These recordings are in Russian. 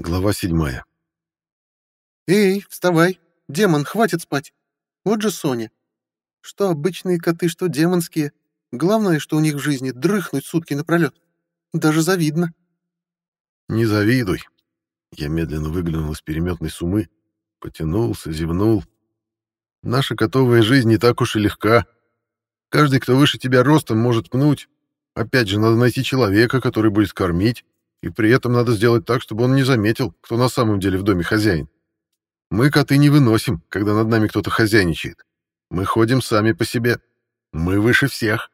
Глава седьмая. «Эй, вставай! Демон, хватит спать! Вот же Соня! Что обычные коты, что демонские. Главное, что у них в жизни дрыхнуть сутки напролет. Даже завидно». «Не завидуй!» Я медленно выглянул из переметной сумы, потянулся, зевнул. «Наша котовая жизнь не так уж и легка. Каждый, кто выше тебя ростом, может пнуть. Опять же, надо найти человека, который будет кормить, и при этом надо сделать так, чтобы он не заметил, кто на самом деле в доме хозяин. Мы коты не выносим, когда над нами кто-то хозяйничает. Мы ходим сами по себе. Мы выше всех.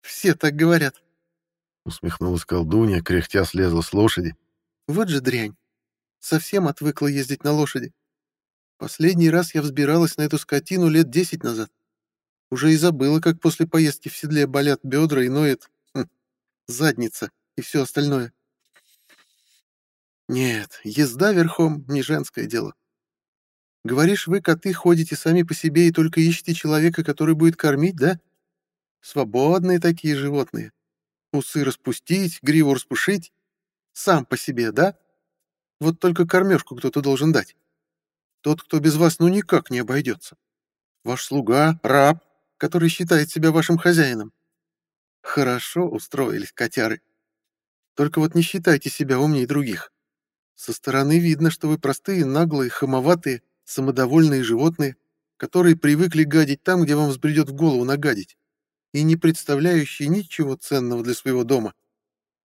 «Все так говорят», — усмехнулась колдунья, кряхтя слезла с лошади. «Вот же дрянь. Совсем отвыкла ездить на лошади. Последний раз я взбиралась на эту скотину лет десять назад. Уже и забыла, как после поездки в седле болят бедра и ноет хм, задница и все остальное. Нет, езда верхом — не женское дело. Говоришь, вы, коты, ходите сами по себе и только ищете человека, который будет кормить, да? Свободные такие животные. Усы распустить, гриву распушить. Сам по себе, да? Вот только кормежку кто-то должен дать. Тот, кто без вас ну никак не обойдется. Ваш слуга, раб, который считает себя вашим хозяином. Хорошо устроились котяры. Только вот не считайте себя умнее других. Со стороны видно, что вы простые, наглые, хамоватые, самодовольные животные, которые привыкли гадить там, где вам взбредет в голову нагадить, и не представляющие ничего ценного для своего дома.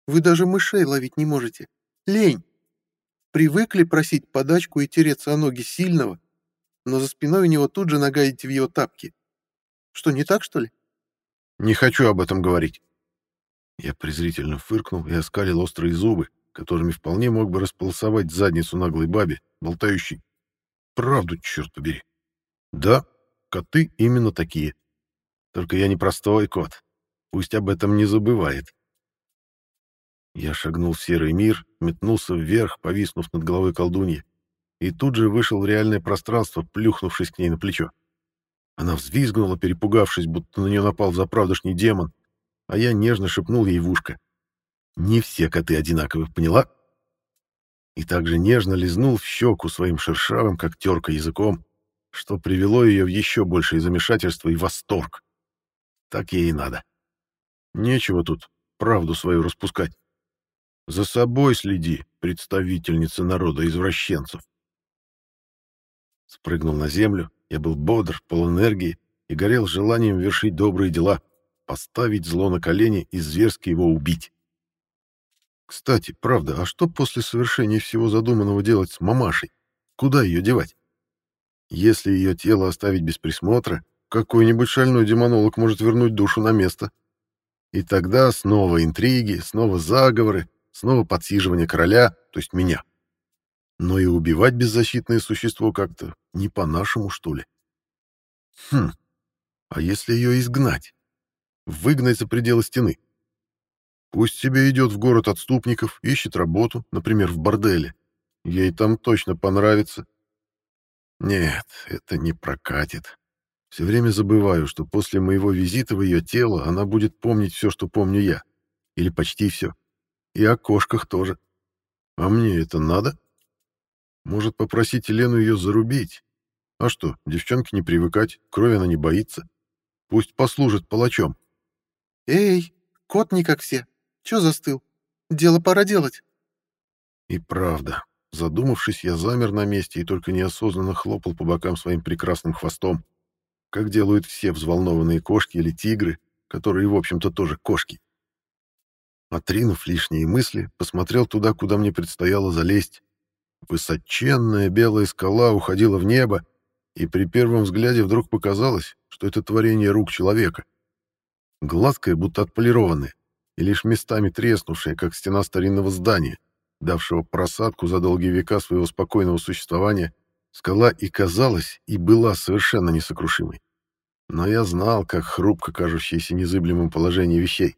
Вы даже мышей ловить не можете. Лень. Привыкли просить подачку и тереться о ноги сильного, но за спиной у него тут же нагадите в его тапки. Что, не так, что ли? Не хочу об этом говорить. Я презрительно фыркнул и оскалил острые зубы, которыми вполне мог бы располосовать задницу наглой бабе, болтающей. Правду, черт побери. Да, коты именно такие. Только я не простой кот. Пусть об этом не забывает. Я шагнул в серый мир, метнулся вверх, повиснув над головой колдуньи, и тут же вышел в реальное пространство, плюхнувшись к ней на плечо. Она взвизгнула, перепугавшись, будто на нее напал заправдошний демон, а я нежно шепнул ей в ушко. «Не все коты одинаковы, поняла?» И также нежно лизнул в щеку своим шершавым, как терка, языком, что привело ее в еще большее замешательство и восторг. Так ей и надо. Нечего тут правду свою распускать. За собой следи, представительница народа извращенцев. Спрыгнул на землю, я был бодр, полон энергии и горел желанием вершить добрые дела — поставить зло на колени и зверски его убить. Кстати, правда, а что после совершения всего задуманного делать с мамашей? Куда ее девать? Если ее тело оставить без присмотра, какой-нибудь шальной демонолог может вернуть душу на место. И тогда снова интриги, снова заговоры, снова подсиживание короля, то есть меня. Но и убивать беззащитное существо как-то не по-нашему, что ли. Хм, а если ее изгнать? Выгнать за пределы стены. Пусть себе идет в город отступников, ищет работу, например, в борделе. Ей там точно понравится. Нет, это не прокатит. Все время забываю, что после моего визита в ее тело она будет помнить все, что помню я. Или почти все. И о кошках тоже. А мне это надо? Может, попросить Елену ее зарубить? А что, девчонке не привыкать, крови она не боится. Пусть послужит палачом. «Эй, кот не как все. Чё застыл? Дело пора делать». И правда, задумавшись, я замер на месте и только неосознанно хлопал по бокам своим прекрасным хвостом, как делают все взволнованные кошки или тигры, которые, в общем-то, тоже кошки. Отринув лишние мысли, посмотрел туда, куда мне предстояло залезть. Высоченная белая скала уходила в небо, и при первом взгляде вдруг показалось, что это творение рук человека — гладкая, будто отполированная, и лишь местами треснувшая, как стена старинного здания, давшего просадку за долгие века своего спокойного существования, скала и казалась, и была совершенно несокрушимой. Но я знал, как хрупко кажущееся незыблемым положение вещей.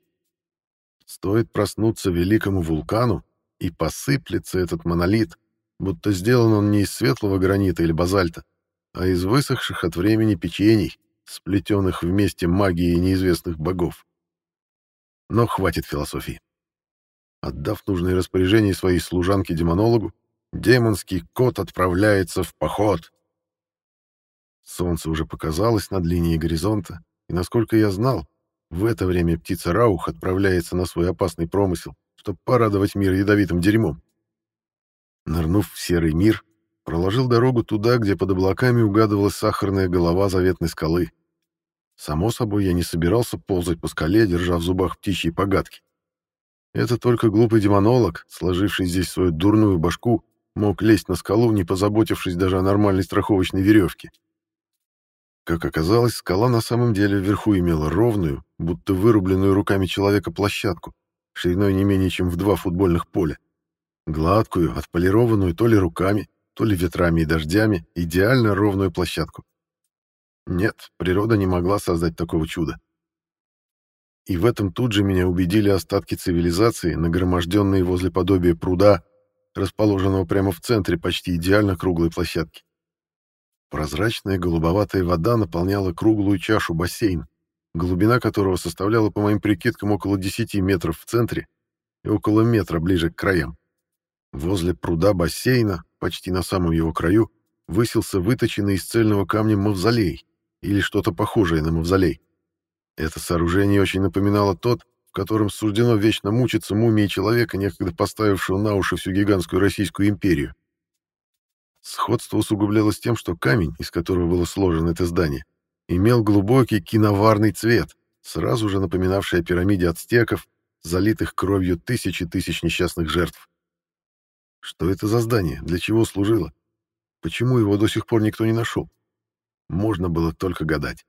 Стоит проснуться великому вулкану, и посыплется этот монолит, будто сделан он не из светлого гранита или базальта, а из высохших от времени печений, сплетенных вместе магии неизвестных богов. Но хватит философии. Отдав нужные распоряжения своей служанке-демонологу, демонский кот отправляется в поход. Солнце уже показалось над линией горизонта, и, насколько я знал, в это время птица Раух отправляется на свой опасный промысел, чтобы порадовать мир ядовитым дерьмом. Нырнув в серый мир, проложил дорогу туда, где под облаками угадывалась сахарная голова заветной скалы. Само собой, я не собирался ползать по скале, держа в зубах птичьи погадки. Это только глупый демонолог, сложивший здесь свою дурную башку, мог лезть на скалу, не позаботившись даже о нормальной страховочной веревке. Как оказалось, скала на самом деле вверху имела ровную, будто вырубленную руками человека площадку, шириной не менее чем в два футбольных поля. Гладкую, отполированную то ли руками, то ли ветрами и дождями, идеально ровную площадку. Нет, природа не могла создать такого чуда. И в этом тут же меня убедили остатки цивилизации, нагроможденные возле подобия пруда, расположенного прямо в центре почти идеально круглой площадки. Прозрачная голубоватая вода наполняла круглую чашу бассейн, глубина которого составляла, по моим прикидкам, около 10 метров в центре и около метра ближе к краям. Возле пруда бассейна, почти на самом его краю, высился выточенный из цельного камня мавзолей или что-то похожее на мавзолей. Это сооружение очень напоминало тот, в котором суждено вечно мучиться мумии человека, некогда поставившего на уши всю гигантскую Российскую империю. Сходство усугублялось тем, что камень, из которого было сложено это здание, имел глубокий киноварный цвет, сразу же напоминавший о пирамиде ацтеков, залитых кровью тысячи тысяч несчастных жертв. Что это за здание? Для чего служило? Почему его до сих пор никто не нашел? Можно было только гадать.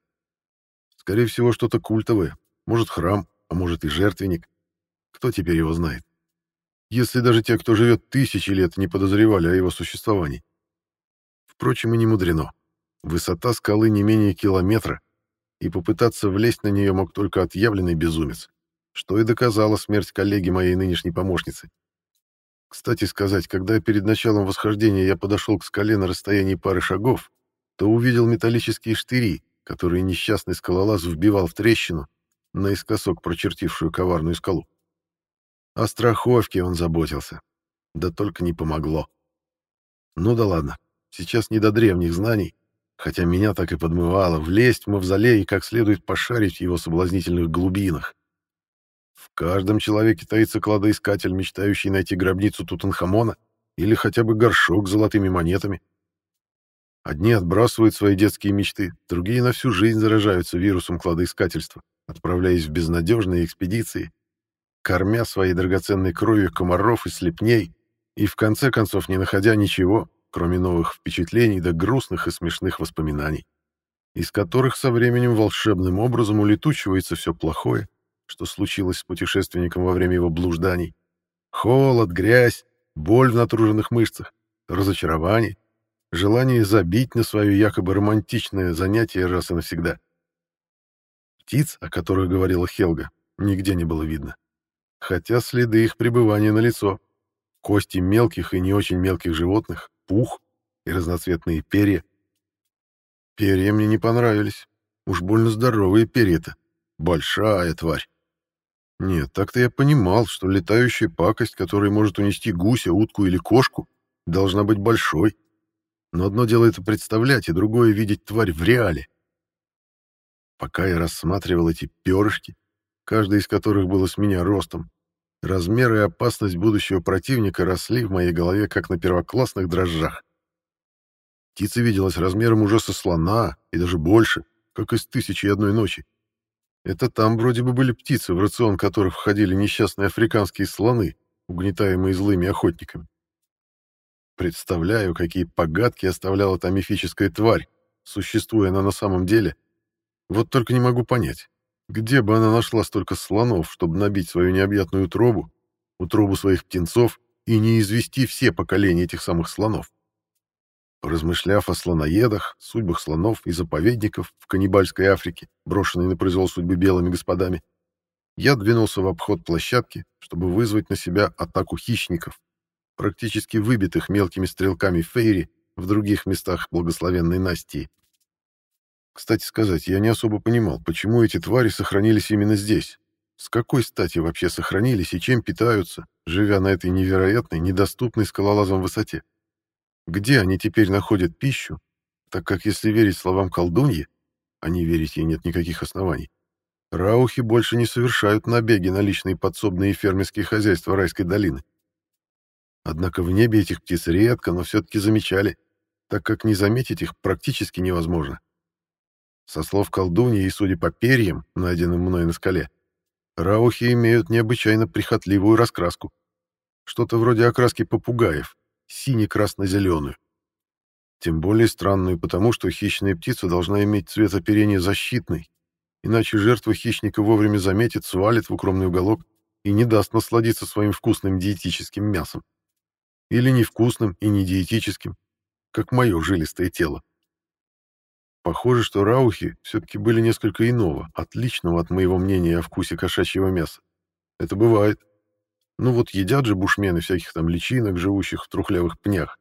Скорее всего, что-то культовое. Может, храм, а может и жертвенник. Кто теперь его знает? Если даже те, кто живет тысячи лет, не подозревали о его существовании. Впрочем, и не мудрено. Высота скалы не менее километра, и попытаться влезть на нее мог только отъявленный безумец, что и доказала смерть коллеги моей нынешней помощницы. Кстати сказать, когда перед началом восхождения я подошел к скале на расстоянии пары шагов, то увидел металлические штыри, которые несчастный скалолаз вбивал в трещину, наискосок прочертившую коварную скалу. О страховке он заботился. Да только не помогло. Ну да ладно. Сейчас не до древних знаний, хотя меня так и подмывало влезть в мавзолей и как следует пошарить в его соблазнительных глубинах. В каждом человеке таится кладоискатель, мечтающий найти гробницу Тутанхамона или хотя бы горшок с золотыми монетами. Одни отбрасывают свои детские мечты, другие на всю жизнь заражаются вирусом кладоискательства, отправляясь в безнадежные экспедиции, кормя своей драгоценной кровью комаров и слепней, и в конце концов не находя ничего, кроме новых впечатлений да грустных и смешных воспоминаний, из которых со временем волшебным образом улетучивается все плохое, что случилось с путешественником во время его блужданий. Холод, грязь, боль в натруженных мышцах, разочарование, желание забить на свое якобы романтичное занятие раз и навсегда. Птиц, о которых говорила Хелга, нигде не было видно. Хотя следы их пребывания налицо. Кости мелких и не очень мелких животных, пух и разноцветные перья. Перья мне не понравились. Уж больно здоровые перья-то. Большая тварь. Нет, так-то я понимал, что летающая пакость, которая может унести гуся, утку или кошку, должна быть большой. Но одно дело это представлять, и другое — видеть тварь в реале. Пока я рассматривал эти перышки, каждый из которых было с меня ростом, Размер и опасность будущего противника росли в моей голове, как на первоклассных дрожжах. Птица виделась размером уже со слона, и даже больше, как из «Тысячи и одной ночи». Это там вроде бы были птицы, в рацион которых входили несчастные африканские слоны, угнетаемые злыми охотниками. Представляю, какие погадки оставляла та мифическая тварь, существуя она на самом деле. Вот только не могу понять, где бы она нашла столько слонов, чтобы набить свою необъятную утробу, утробу своих птенцов и не извести все поколения этих самых слонов? Размышляв о слоноедах, судьбах слонов и заповедников в каннибальской Африке, брошенной на произвол судьбы белыми господами, я двинулся в обход площадки, чтобы вызвать на себя атаку хищников, практически выбитых мелкими стрелками Фейри в других местах благословенной Настии. Кстати сказать, я не особо понимал, почему эти твари сохранились именно здесь, С какой стати вообще сохранились и чем питаются, живя на этой невероятной, недоступной скалолазам высоте? Где они теперь находят пищу, так как, если верить словам колдуньи, а не верить ей нет никаких оснований, раухи больше не совершают набеги на личные подсобные и фермерские хозяйства райской долины. Однако в небе этих птиц редко, но все-таки замечали, так как не заметить их практически невозможно. Со слов колдуньи и судя по перьям, найденным мной на скале, раухи имеют необычайно прихотливую раскраску. Что-то вроде окраски попугаев, сине-красно-зеленую. Тем более странную, потому что хищная птица должна иметь цвет оперения защитный, иначе жертва хищника вовремя заметит, свалит в укромный уголок и не даст насладиться своим вкусным диетическим мясом. Или невкусным и не диетическим, как мое жилистое тело. Похоже, что раухи все-таки были несколько иного, отличного от моего мнения о вкусе кошачьего мяса. Это бывает. Ну вот едят же бушмены всяких там личинок, живущих в трухлявых пнях.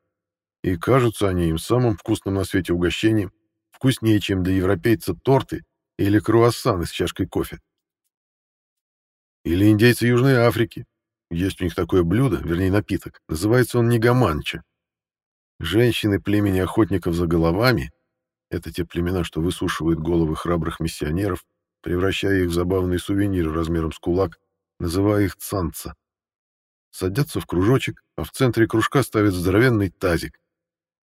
И кажутся они им самым вкусным на свете угощением, вкуснее, чем для европейца торты или круассаны с чашкой кофе. Или индейцы Южной Африки. Есть у них такое блюдо, вернее напиток. Называется он нигаманча. Женщины племени охотников за головами — это те племена, что высушивают головы храбрых миссионеров, превращая их в забавные сувениры размером с кулак, называя их цанца. Садятся в кружочек, а в центре кружка ставят здоровенный тазик.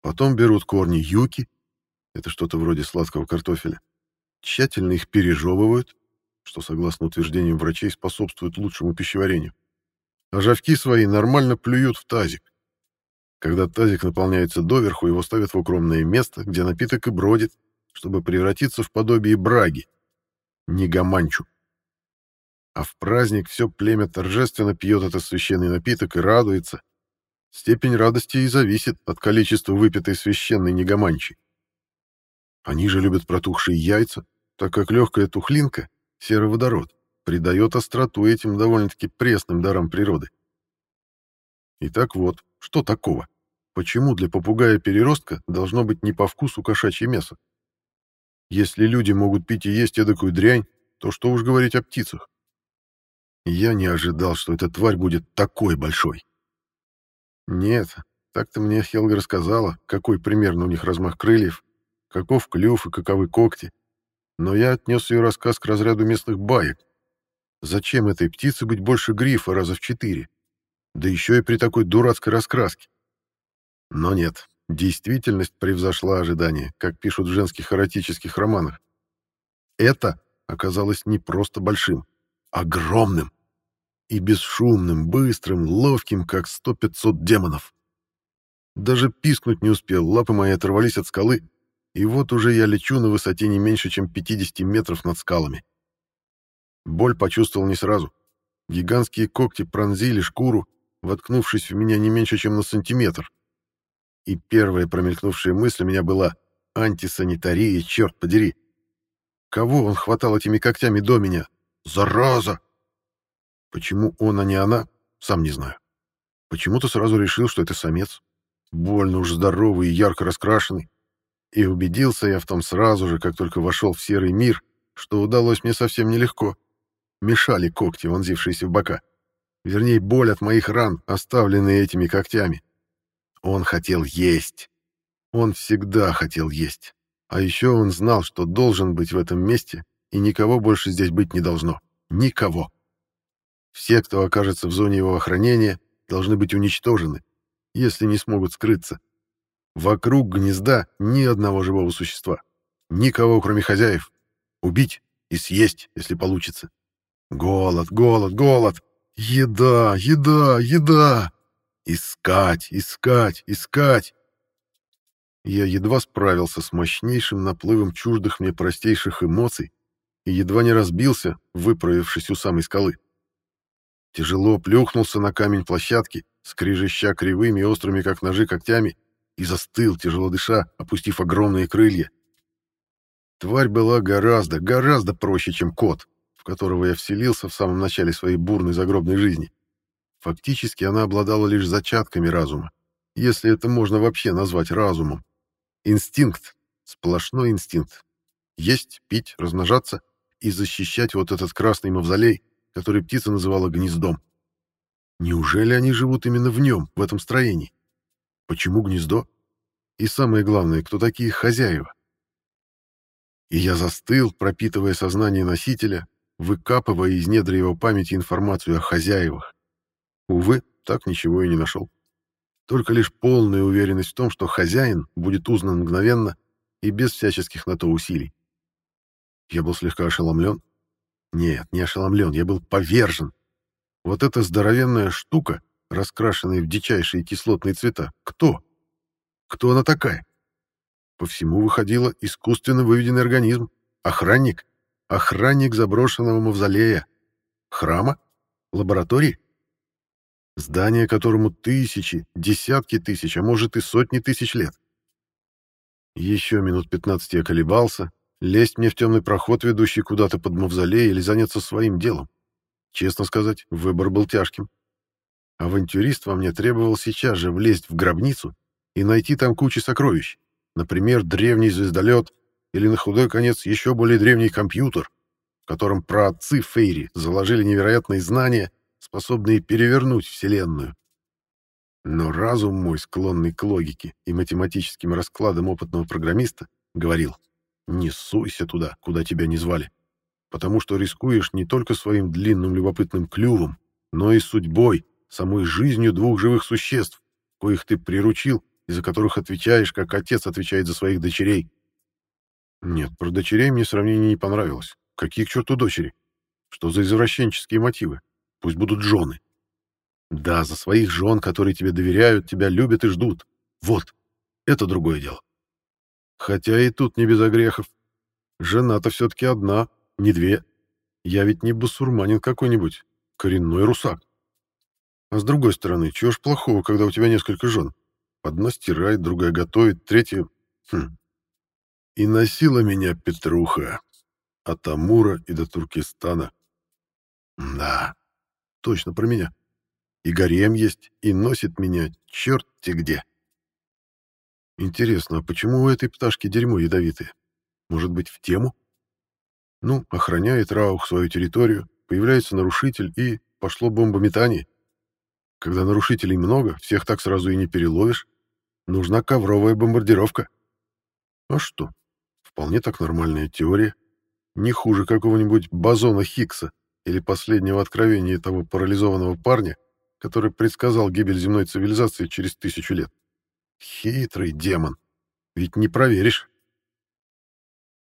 Потом берут корни юки, это что-то вроде сладкого картофеля, тщательно их пережевывают, что, согласно утверждениям врачей, способствует лучшему пищеварению. А жавки свои нормально плюют в тазик. Когда тазик наполняется доверху, его ставят в укромное место, где напиток и бродит, чтобы превратиться в подобие браги, не гаманчу. А в праздник все племя торжественно пьет этот священный напиток и радуется. Степень радости и зависит от количества выпитой священной негаманчи. Они же любят протухшие яйца, так как легкая тухлинка, серый водород, придает остроту этим довольно-таки пресным дарам природы. Итак вот, что такого? Почему для попугая-переростка должно быть не по вкусу кошачье мясо? Если люди могут пить и есть эдакую дрянь, то что уж говорить о птицах? Я не ожидал, что эта тварь будет такой большой. Нет, так-то мне Хелга рассказала, какой примерно у них размах крыльев, каков клюв и каковы когти. Но я отнес ее рассказ к разряду местных баек. Зачем этой птице быть больше грифа раза в четыре? Да еще и при такой дурацкой раскраске. Но нет, действительность превзошла ожидания, как пишут в женских эротических романах. Это оказалось не просто большим, огромным. И бесшумным, быстрым, ловким, как сто-пятьсот демонов. Даже пискнуть не успел, лапы мои оторвались от скалы, и вот уже я лечу на высоте не меньше, чем 50 метров над скалами. Боль почувствовал не сразу. Гигантские когти пронзили шкуру, воткнувшись в меня не меньше, чем на сантиметр. И первая промелькнувшая мысль у меня была «антисанитария, черт подери!» Кого он хватал этими когтями до меня? Зараза! Почему он, а не она, сам не знаю. Почему-то сразу решил, что это самец. Больно уж здоровый и ярко раскрашенный. И убедился я в том сразу же, как только вошел в серый мир, что удалось мне совсем нелегко. Мешали когти, вонзившиеся в бока. Вернее, боль от моих ран, оставленные этими когтями. Он хотел есть. Он всегда хотел есть. А еще он знал, что должен быть в этом месте, и никого больше здесь быть не должно. Никого. Все, кто окажется в зоне его охранения, должны быть уничтожены, если не смогут скрыться. Вокруг гнезда ни одного живого существа. Никого, кроме хозяев. Убить и съесть, если получится. Голод, голод, голод. Еда, еда, еда. Искать, искать, искать. Я едва справился с мощнейшим наплывом чуждых мне простейших эмоций и едва не разбился, выправившись у самой скалы. Тяжело плюхнулся на камень площадки, скрежеща кривыми и острыми, как ножи, когтями, и застыл, тяжело дыша, опустив огромные крылья. Тварь была гораздо, гораздо проще, чем кот, которого я вселился в самом начале своей бурной загробной жизни. Фактически она обладала лишь зачатками разума, если это можно вообще назвать разумом. Инстинкт, сплошной инстинкт. Есть, пить, размножаться и защищать вот этот красный мавзолей, который птица называла гнездом. Неужели они живут именно в нем, в этом строении? Почему гнездо? И самое главное, кто такие хозяева? И я застыл, пропитывая сознание носителя, выкапывая из недр его памяти информацию о хозяевах. Увы, так ничего и не нашел. Только лишь полная уверенность в том, что хозяин будет узнан мгновенно и без всяческих на то усилий. Я был слегка ошеломлен. Нет, не ошеломлен, я был повержен. Вот эта здоровенная штука, раскрашенная в дичайшие кислотные цвета, кто? Кто она такая? По всему выходило искусственно выведенный организм. Охранник. Охранник заброшенного мавзолея. Храма? Лаборатории? Здание, которому тысячи, десятки тысяч, а может и сотни тысяч лет. Еще минут 15 я колебался, лезть мне в темный проход, ведущий куда-то под мавзолей, или заняться своим делом. Честно сказать, выбор был тяжким. Авантюрист во мне требовал сейчас же влезть в гробницу и найти там кучу сокровищ. Например, древний звездолет или, на худой конец, еще более древний компьютер, в котором праотцы Фейри заложили невероятные знания, способные перевернуть Вселенную. Но разум мой, склонный к логике и математическим раскладам опытного программиста, говорил, не суйся туда, куда тебя не звали, потому что рискуешь не только своим длинным любопытным клювом, но и судьбой, самой жизнью двух живых существ, коих ты приручил и за которых отвечаешь, как отец отвечает за своих дочерей. Нет, про дочерей мне сравнение не понравилось. Какие к черту дочери? Что за извращенческие мотивы? Пусть будут жены. Да, за своих жен, которые тебе доверяют, тебя любят и ждут. Вот, это другое дело. Хотя и тут не без огрехов. Жена-то все-таки одна, не две. Я ведь не басурманин какой-нибудь, коренной русак. А с другой стороны, чего ж плохого, когда у тебя несколько жен? Одна стирает, другая готовит, третья... Хм. И носила меня Петруха от Амура и до Туркестана. Да, точно про меня. И гарем есть, и носит меня черт-те где. Интересно, а почему у этой пташки дерьмо ядовитое? Может быть, в тему? Ну, охраняет Раух свою территорию, появляется нарушитель и пошло бомбометание. Когда нарушителей много, всех так сразу и не переловишь. Нужна ковровая бомбардировка. А что? Вполне так нормальная теория. Не хуже какого-нибудь бозона Хиггса или последнего откровения того парализованного парня, который предсказал гибель земной цивилизации через тысячу лет. Хитрый демон. Ведь не проверишь.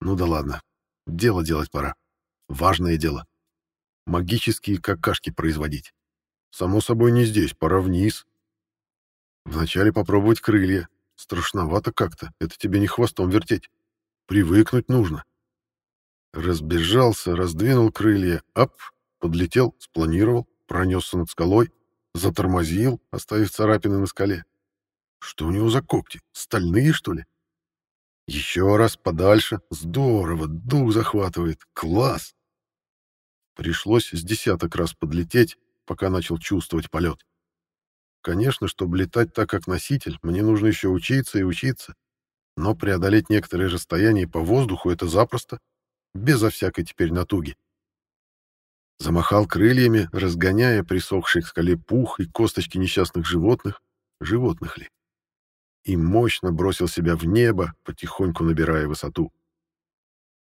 Ну да ладно. Дело делать пора. Важное дело. Магические какашки производить. Само собой не здесь, пора вниз. Вначале попробовать крылья. Страшновато как-то, это тебе не хвостом вертеть. Привыкнуть нужно. Разбежался, раздвинул крылья, ап, подлетел, спланировал, пронесся над скалой, затормозил, оставив царапины на скале. Что у него за когти? Стальные, что ли? Еще раз подальше. Здорово, дух захватывает. Класс! Пришлось с десяток раз подлететь, пока начал чувствовать полет. Конечно, чтобы летать так, как носитель, мне нужно еще учиться и учиться. Но преодолеть некоторые расстояния по воздуху — это запросто, безо всякой теперь натуги. Замахал крыльями, разгоняя присохший к скале пух и косточки несчастных животных, животных ли, и мощно бросил себя в небо, потихоньку набирая высоту.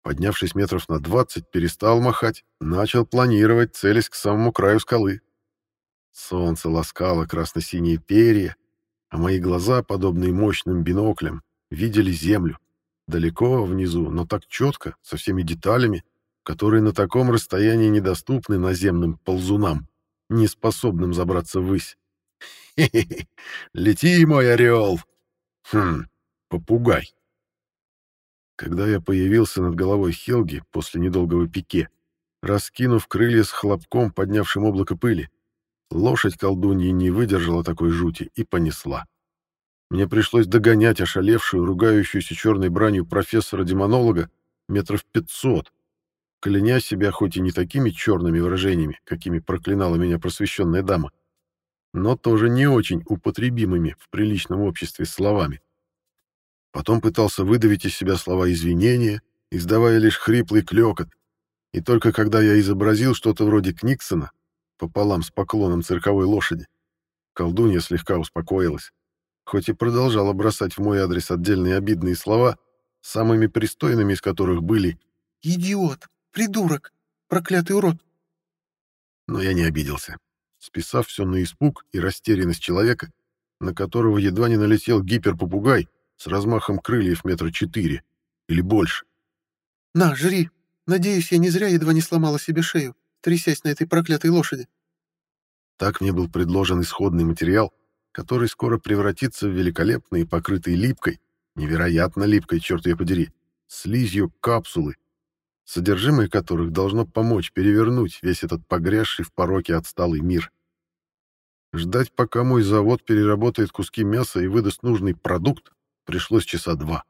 Поднявшись метров на двадцать, перестал махать, начал планировать, целясь к самому краю скалы. Солнце ласкало красно-синие перья, а мои глаза, подобные мощным биноклям, видели землю. Далеко внизу, но так четко, со всеми деталями, которые на таком расстоянии недоступны наземным ползунам, не способным забраться ввысь. «Хе-хе-хе! Лети, мой орел!» «Хм, попугай!» Когда я появился над головой Хелги после недолгого пике, раскинув крылья с хлопком, поднявшим облако пыли, Лошадь колдуньи не выдержала такой жути и понесла. Мне пришлось догонять ошалевшую, ругающуюся черной бранью профессора-демонолога метров пятьсот, кляня себя хоть и не такими черными выражениями, какими проклинала меня просвещенная дама, но тоже не очень употребимыми в приличном обществе словами. Потом пытался выдавить из себя слова извинения, издавая лишь хриплый клёкот. И только когда я изобразил что-то вроде Книксона, пополам с поклоном цирковой лошади, колдунья слегка успокоилась, хоть и продолжала бросать в мой адрес отдельные обидные слова, самыми пристойными из которых были «Идиот! Придурок! Проклятый урод!» Но я не обиделся, списав все на испуг и растерянность человека, на которого едва не налетел гиперпопугай с размахом крыльев метра четыре или больше. «На, жри! Надеюсь, я не зря едва не сломала себе шею, трясясь на этой проклятой лошади». Так мне был предложен исходный материал, который скоро превратится в великолепный, покрытый липкой, невероятно липкой, черт ее подери, слизью капсулы, содержимое которых должно помочь перевернуть весь этот погрязший в пороке отсталый мир. Ждать, пока мой завод переработает куски мяса и выдаст нужный продукт, пришлось часа два.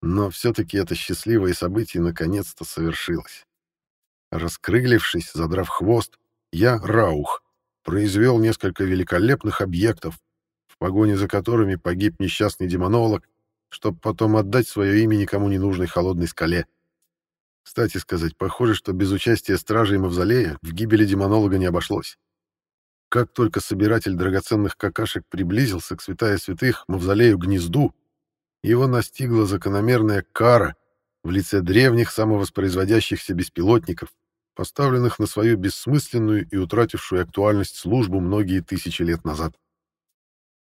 Но все-таки это счастливое событие наконец-то совершилось. Раскрылившись, задрав хвост, я, Раух, произвел несколько великолепных объектов, погоне за которыми погиб несчастный демонолог, чтобы потом отдать свое имя никому не нужной холодной скале. Кстати сказать, похоже, что без участия стражей Мавзолея в гибели демонолога не обошлось. Как только собиратель драгоценных какашек приблизился к святая святых Мавзолею гнезду, его настигла закономерная кара в лице древних самовоспроизводящихся беспилотников, поставленных на свою бессмысленную и утратившую актуальность службу многие тысячи лет назад.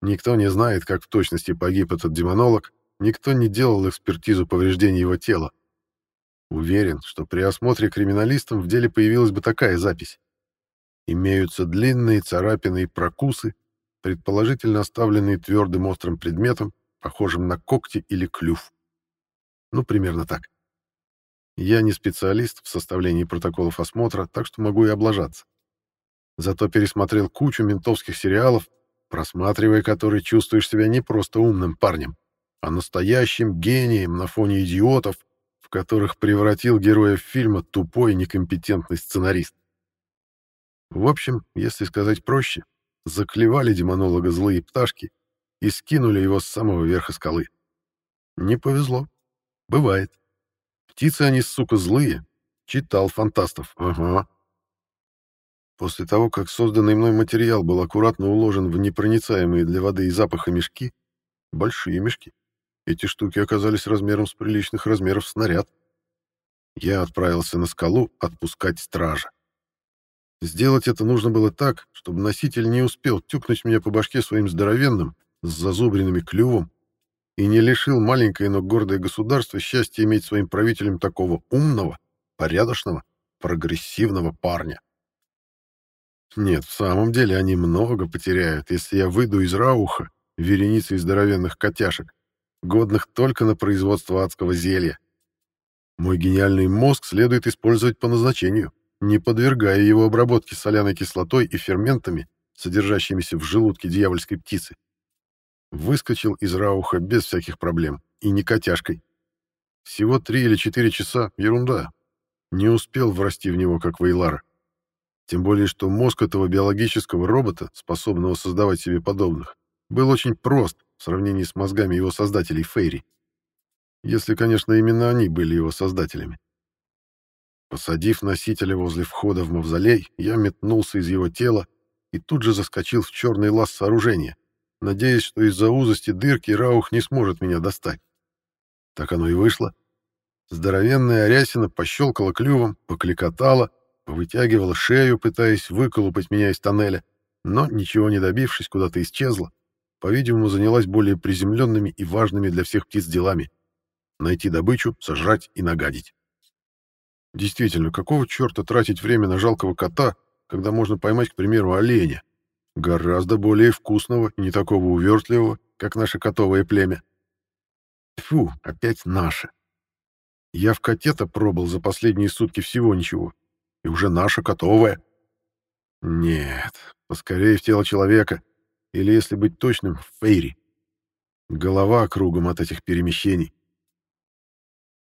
Никто не знает, как в точности погиб этот демонолог, никто не делал экспертизу повреждений его тела. Уверен, что при осмотре криминалистам в деле появилась бы такая запись. Имеются длинные царапины и прокусы, предположительно оставленные твердым острым предметом, похожим на когти или клюв. Ну, примерно так. Я не специалист в составлении протоколов осмотра, так что могу и облажаться. Зато пересмотрел кучу ментовских сериалов, просматривая которые чувствуешь себя не просто умным парнем, а настоящим гением на фоне идиотов, в которых превратил героев фильма тупой некомпетентный сценарист. В общем, если сказать проще, заклевали демонолога злые пташки и скинули его с самого верха скалы. Не повезло. Бывает. Птицы они, сука, злые. Читал фантастов. Ага. После того, как созданный мной материал был аккуратно уложен в непроницаемые для воды и запаха мешки, большие мешки, эти штуки оказались размером с приличных размеров снаряд, я отправился на скалу отпускать стража. Сделать это нужно было так, чтобы носитель не успел тюкнуть меня по башке своим здоровенным, с зазубренными клювом, и не лишил маленькое, но гордое государство счастья иметь своим правителем такого умного, порядочного, прогрессивного парня. Нет, в самом деле они много потеряют, если я выйду из Рауха вереницей здоровенных котяшек, годных только на производство адского зелья. Мой гениальный мозг следует использовать по назначению, не подвергая его обработке соляной кислотой и ферментами, содержащимися в желудке дьявольской птицы. Выскочил из Рауха без всяких проблем, и не котяшкой. Всего три или четыре часа — ерунда. Не успел врасти в него, как Вейлара. Тем более, что мозг этого биологического робота, способного создавать себе подобных, был очень прост в сравнении с мозгами его создателей Фейри. Если, конечно, именно они были его создателями. Посадив носителя возле входа в мавзолей, я метнулся из его тела и тут же заскочил в черный лаз сооружения, надеясь, что из-за узости дырки Раух не сможет меня достать. Так оно и вышло. Здоровенная Арясина пощелкала клювом, покликотала, вытягивала шею, пытаясь выколупать меня из тоннеля, но, ничего не добившись, куда-то исчезла. По-видимому, занялась более приземленными и важными для всех птиц делами. Найти добычу, сожрать и нагадить. Действительно, какого черта тратить время на жалкого кота, когда можно поймать, к примеру, оленя? Гораздо более вкусного и не такого увертливого, как наше котовое племя. Фу, опять наше. Я в коте-то пробыл за последние сутки всего ничего. И уже наше котовое. Нет, поскорее в тело человека. Или, если быть точным, в фейри. Голова кругом от этих перемещений.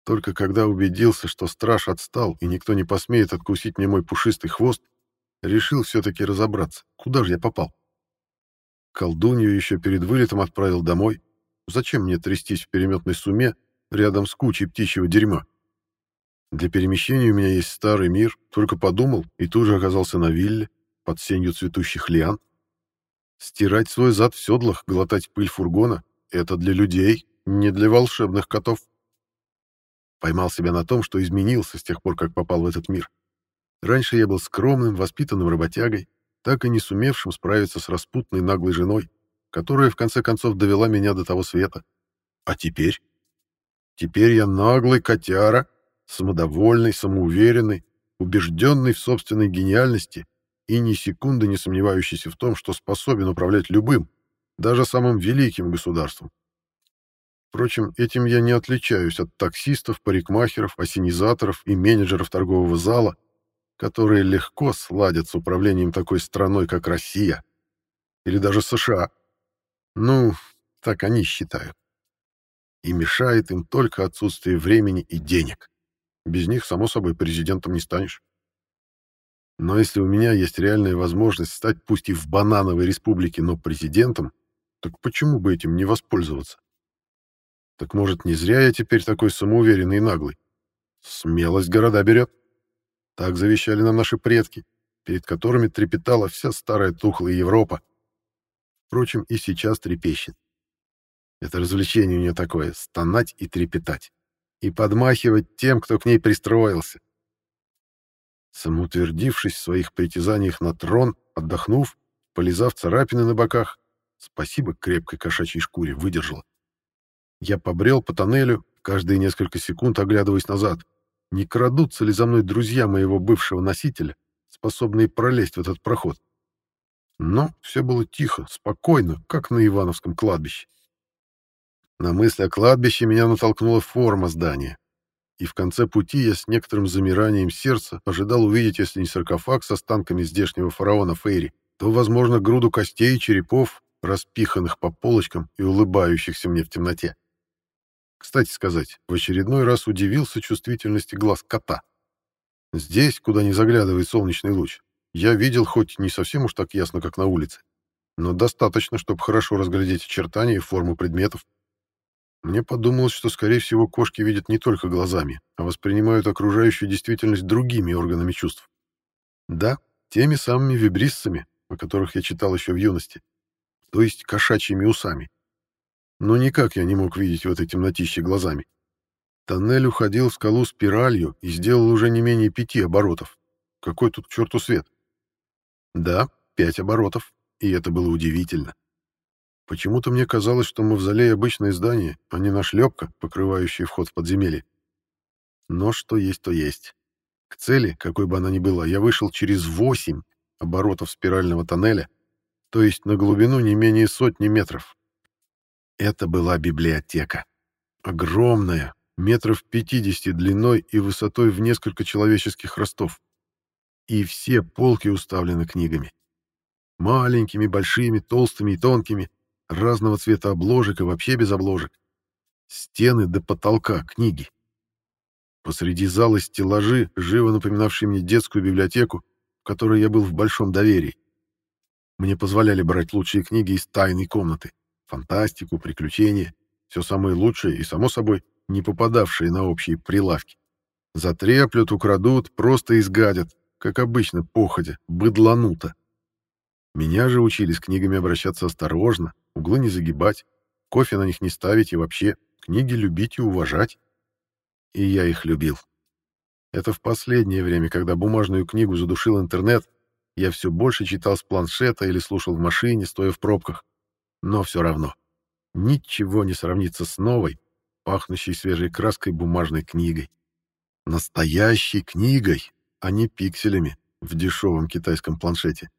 Только когда убедился, что страж отстал и никто не посмеет откусить мне мой пушистый хвост, решил все-таки разобраться, куда же я попал. Колдунью еще перед вылетом отправил домой. Зачем мне трястись в переметной суме рядом с кучей птичьего дерьма? Для перемещения у меня есть старый мир, только подумал и тут же оказался на вилле, под сенью цветущих лиан. Стирать свой зад в седлах, глотать пыль фургона — это для людей, не для волшебных котов. Поймал себя на том, что изменился с тех пор, как попал в этот мир. Раньше я был скромным, воспитанным работягой, так и не сумевшим справиться с распутной наглой женой, которая в конце концов довела меня до того света. А теперь? Теперь я наглый котяра, самодовольный, самоуверенный, убежденный в собственной гениальности и ни секунды не сомневающийся в том, что способен управлять любым, даже самым великим государством. Впрочем, этим я не отличаюсь от таксистов, парикмахеров, осенизаторов и менеджеров торгового зала, которые легко сладят с управлением такой страной, как Россия. Или даже США. Ну, так они считают. И мешает им только отсутствие времени и денег. Без них, само собой, президентом не станешь. Но если у меня есть реальная возможность стать пусть и в банановой республике, но президентом, так почему бы этим не воспользоваться? Так может, не зря я теперь такой самоуверенный и наглый? Смелость города берет. Так завещали нам наши предки, перед которыми трепетала вся старая тухлая Европа. Впрочем, и сейчас трепещет. Это развлечение у нее такое — стонать и трепетать. И подмахивать тем, кто к ней пристроился. Самоутвердившись в своих притязаниях на трон, отдохнув, полизав царапины на боках, спасибо крепкой кошачьей шкуре, выдержала. Я побрел по тоннелю, каждые несколько секунд оглядываясь назад. Не крадутся ли за мной друзья моего бывшего носителя, способные пролезть в этот проход? Но все было тихо, спокойно, как на Ивановском кладбище. На мысль о кладбище меня натолкнула форма здания и в конце пути я с некоторым замиранием сердца ожидал увидеть, если не саркофаг с останками здешнего фараона Фейри, то, возможно, груду костей и черепов, распиханных по полочкам и улыбающихся мне в темноте. Кстати сказать, в очередной раз удивился чувствительности глаз кота. Здесь, куда не заглядывает солнечный луч, я видел хоть не совсем уж так ясно, как на улице, но достаточно, чтобы хорошо разглядеть очертания и форму предметов. Мне подумалось, что, скорее всего, кошки видят не только глазами, а воспринимают окружающую действительность другими органами чувств. Да, теми самыми вибриссами, о которых я читал еще в юности, то есть кошачьими усами. Но никак я не мог видеть в этой темнотище глазами. Тоннель уходил в скалу спиралью и сделал уже не менее пяти оборотов. Какой тут к черту свет? Да, пять оборотов, и это было удивительно. Почему-то мне казалось, что мавзолей — обычное здание, а не нашлепка, покрывающая вход в подземелье. Но что есть, то есть. К цели, какой бы она ни была, я вышел через восемь оборотов спирального тоннеля, то есть на глубину не менее сотни метров. Это была библиотека. Огромная, метров пятидесяти длиной и высотой в несколько человеческих ростов. И все полки уставлены книгами. Маленькими, большими, толстыми и тонкими, разного цвета обложек и вообще без обложек. Стены до потолка, книги. Посреди зала стеллажи, живо напоминавшие мне детскую библиотеку, в которой я был в большом доверии. Мне позволяли брать лучшие книги из тайной комнаты. Фантастику, приключения, все самое лучшее и, само собой, не попадавшие на общие прилавки. Затреплют, украдут, просто изгадят, как обычно, походя, быдлануто. Меня же учили с книгами обращаться осторожно, углы не загибать, кофе на них не ставить и вообще книги любить и уважать. И я их любил. Это в последнее время, когда бумажную книгу задушил интернет, я все больше читал с планшета или слушал в машине, стоя в пробках. Но все равно. Ничего не сравнится с новой, пахнущей свежей краской бумажной книгой. Настоящей книгой, а не пикселями в дешевом китайском планшете.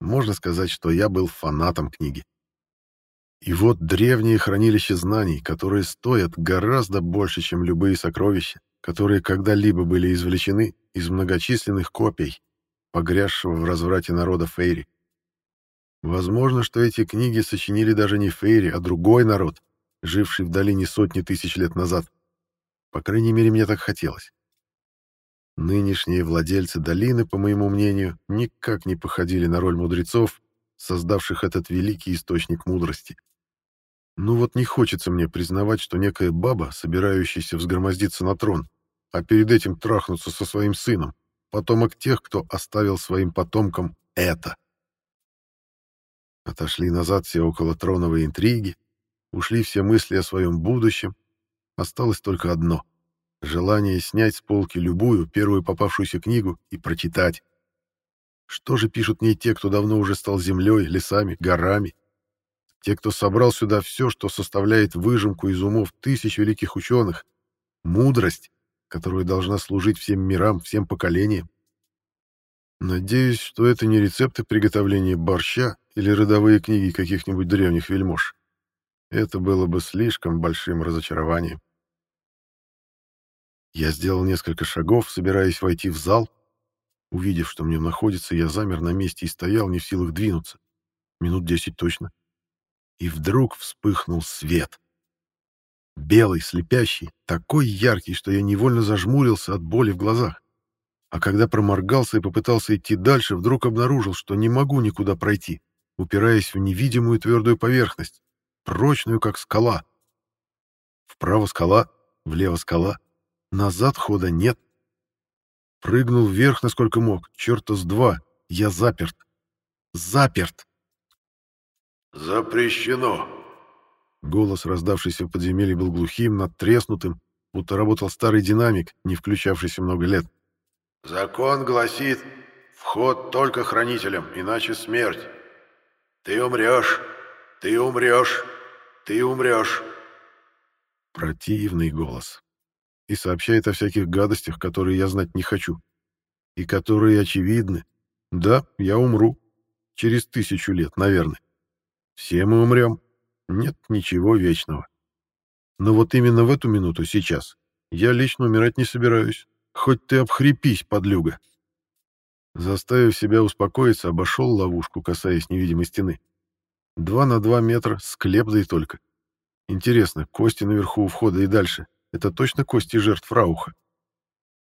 Можно сказать, что я был фанатом книги. И вот древние хранилища знаний, которые стоят гораздо больше, чем любые сокровища, которые когда-либо были извлечены из многочисленных копий, погрязшего в разврате народа Фейри. Возможно, что эти книги сочинили даже не Фейри, а другой народ, живший в долине сотни тысяч лет назад. По крайней мере, мне так хотелось. Нынешние владельцы долины, по моему мнению, никак не походили на роль мудрецов, создавших этот великий источник мудрости. Ну вот не хочется мне признавать, что некая баба, собирающаяся взгромоздиться на трон, а перед этим трахнуться со своим сыном, потомок тех, кто оставил своим потомкам это. Отошли назад все около троновой интриги, ушли все мысли о своем будущем, осталось только одно — желание снять с полки любую, первую попавшуюся книгу и прочитать. Что же пишут мне те, кто давно уже стал землей, лесами, горами? Те, кто собрал сюда все, что составляет выжимку из умов тысяч великих ученых, мудрость, которая должна служить всем мирам, всем поколениям. Надеюсь, что это не рецепты приготовления борща или родовые книги каких-нибудь древних вельмож. Это было бы слишком большим разочарованием. Я сделал несколько шагов, собираясь войти в зал, Увидев, что мне находится, я замер на месте и стоял, не в силах двинуться. Минут десять точно. И вдруг вспыхнул свет. Белый, слепящий, такой яркий, что я невольно зажмурился от боли в глазах. А когда проморгался и попытался идти дальше, вдруг обнаружил, что не могу никуда пройти, упираясь в невидимую твердую поверхность, прочную, как скала. Вправо скала, влево скала, назад хода нет. Прыгнул вверх, насколько мог. Черта с два. Я заперт. Заперт. «Запрещено!» Голос, раздавшийся в подземелье, был глухим, надтреснутым, будто работал старый динамик, не включавшийся много лет. «Закон гласит, вход только хранителям, иначе смерть. Ты умрешь, ты умрешь, ты умрешь». Противный голос и сообщает о всяких гадостях, которые я знать не хочу. И которые очевидны. Да, я умру. Через тысячу лет, наверное. Все мы умрем. Нет ничего вечного. Но вот именно в эту минуту, сейчас, я лично умирать не собираюсь. Хоть ты обхрипись, подлюга. Заставив себя успокоиться, обошел ловушку, касаясь невидимой стены. Два на два метра, склеп да и только. Интересно, кости наверху у входа и дальше — это точно кости жертв Рауха.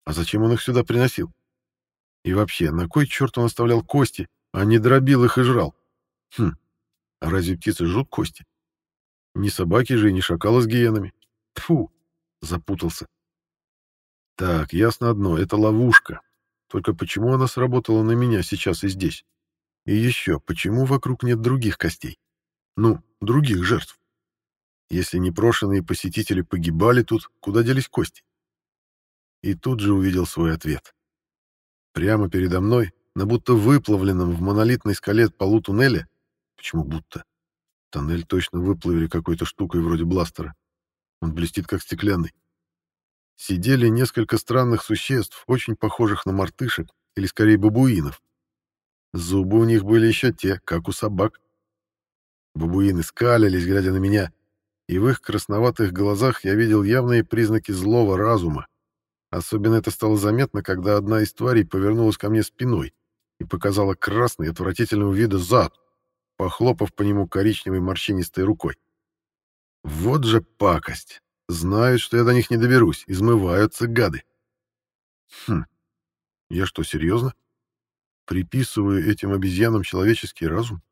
А зачем он их сюда приносил? И вообще, на кой черт он оставлял кости, а не дробил их и жрал? Хм, а разве птицы жрут кости? Не собаки же и не шакалы с гиенами. Тфу, запутался. Так, ясно одно, это ловушка. Только почему она сработала на меня сейчас и здесь? И еще, почему вокруг нет других костей? Ну, других жертв? Если непрошенные посетители погибали тут, куда делись кости? И тут же увидел свой ответ. Прямо передо мной, на будто выплавленном в монолитной скале полу туннеля, почему будто? Тоннель точно выплавили какой-то штукой вроде бластера. Он блестит как стеклянный. Сидели несколько странных существ, очень похожих на мартышек, или скорее бабуинов. Зубы у них были еще те, как у собак. Бабуины скалились, глядя на меня, и в их красноватых глазах я видел явные признаки злого разума. Особенно это стало заметно, когда одна из тварей повернулась ко мне спиной и показала красный отвратительного вида зад, похлопав по нему коричневой морщинистой рукой. Вот же пакость! Знают, что я до них не доберусь, измываются гады. Хм, я что, серьезно? Приписываю этим обезьянам человеческий разум?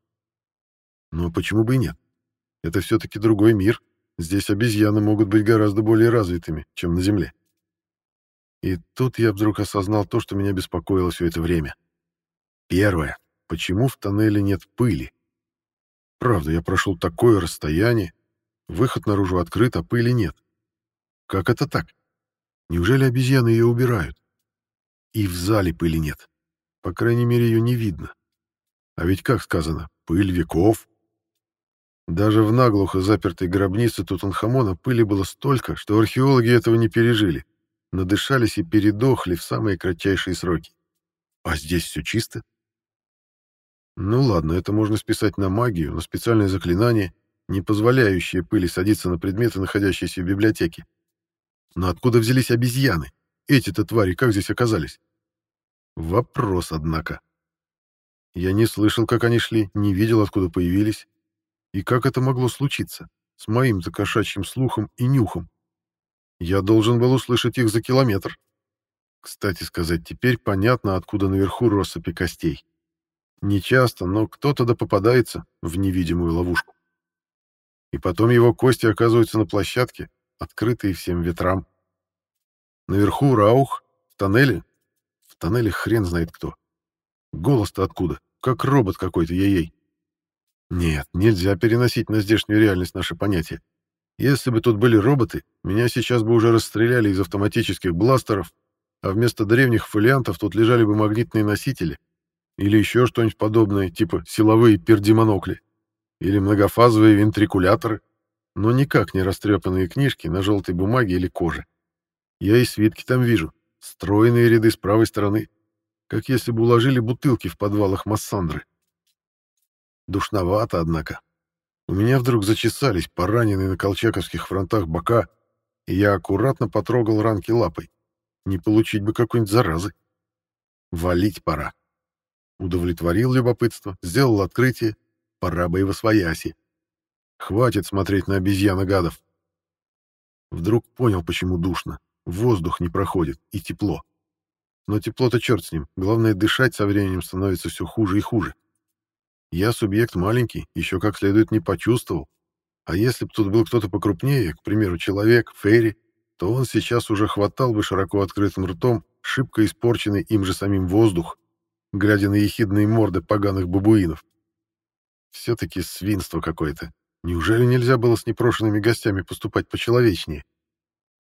Но почему бы и нет? Это все-таки другой мир. Здесь обезьяны могут быть гораздо более развитыми, чем на Земле. И тут я вдруг осознал то, что меня беспокоило все это время. Первое. Почему в тоннеле нет пыли? Правда, я прошел такое расстояние. Выход наружу открыт, а пыли нет. Как это так? Неужели обезьяны ее убирают? И в зале пыли нет. По крайней мере, ее не видно. А ведь, как сказано, пыль веков. Даже в наглухо запертой гробнице Тутанхамона пыли было столько, что археологи этого не пережили. Надышались и передохли в самые кратчайшие сроки. А здесь все чисто. Ну ладно, это можно списать на магию, на специальное заклинание, не позволяющее пыли садиться на предметы, находящиеся в библиотеке. Но откуда взялись обезьяны? Эти-то твари как здесь оказались? Вопрос, однако. Я не слышал, как они шли, не видел, откуда появились. И как это могло случиться? С моим-то кошачьим слухом и нюхом. Я должен был услышать их за километр. Кстати сказать, теперь понятно, откуда наверху россыпи костей. Не часто, но кто-то да попадается в невидимую ловушку. И потом его кости оказываются на площадке, открытые всем ветрам. Наверху Раух, в тоннеле. В тоннеле хрен знает кто. Голос-то откуда? Как робот какой-то, ей-ей. Нет, нельзя переносить на здешнюю реальность наши понятия. Если бы тут были роботы, меня сейчас бы уже расстреляли из автоматических бластеров, а вместо древних фолиантов тут лежали бы магнитные носители или еще что-нибудь подобное, типа силовые пердимонокли или многофазовые вентрикуляторы, но никак не растрепанные книжки на желтой бумаге или коже. Я и свитки там вижу, стройные ряды с правой стороны, как если бы уложили бутылки в подвалах Массандры. Душновато, однако. У меня вдруг зачесались пораненные на колчаковских фронтах бока, и я аккуратно потрогал ранки лапой. Не получить бы какой-нибудь заразы. Валить пора. Удовлетворил любопытство, сделал открытие. Пора бы и восвояси. Хватит смотреть на обезьяна-гадов. Вдруг понял, почему душно. Воздух не проходит, и тепло. Но тепло-то черт с ним. Главное, дышать со временем становится все хуже и хуже. Я субъект маленький, еще как следует не почувствовал. А если бы тут был кто-то покрупнее, к примеру, человек, Ферри, то он сейчас уже хватал бы широко открытым ртом шибко испорченный им же самим воздух, глядя на ехидные морды поганых бабуинов. Все-таки свинство какое-то. Неужели нельзя было с непрошенными гостями поступать почеловечнее?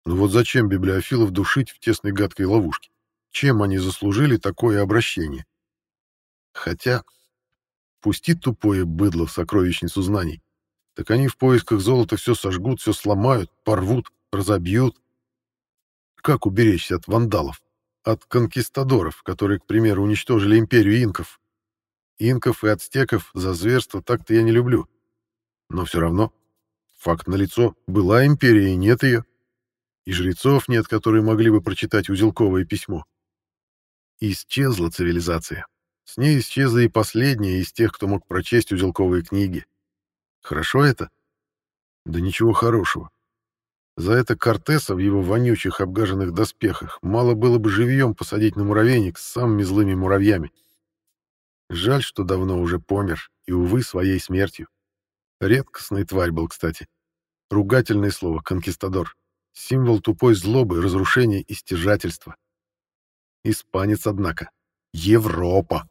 Ну вот зачем библиофилов душить в тесной гадкой ловушке? Чем они заслужили такое обращение? Хотя Пусти тупое быдло в сокровищницу знаний. Так они в поисках золота все сожгут, все сломают, порвут, разобьют. Как уберечься от вандалов? От конкистадоров, которые, к примеру, уничтожили империю инков? Инков и ацтеков за зверство так-то я не люблю. Но все равно, факт налицо, была империя и нет ее. И жрецов нет, которые могли бы прочитать узелковое письмо. Исчезла цивилизация. С ней исчезла и последняя из тех, кто мог прочесть узелковые книги. Хорошо это? Да ничего хорошего. За это Кортеса в его вонючих обгаженных доспехах мало было бы живьем посадить на муравейник с самыми злыми муравьями. Жаль, что давно уже помер, и, увы, своей смертью. Редкостная тварь был, кстати. Ругательное слово «конкистадор». Символ тупой злобы, разрушения и стяжательства. Испанец, однако. Европа.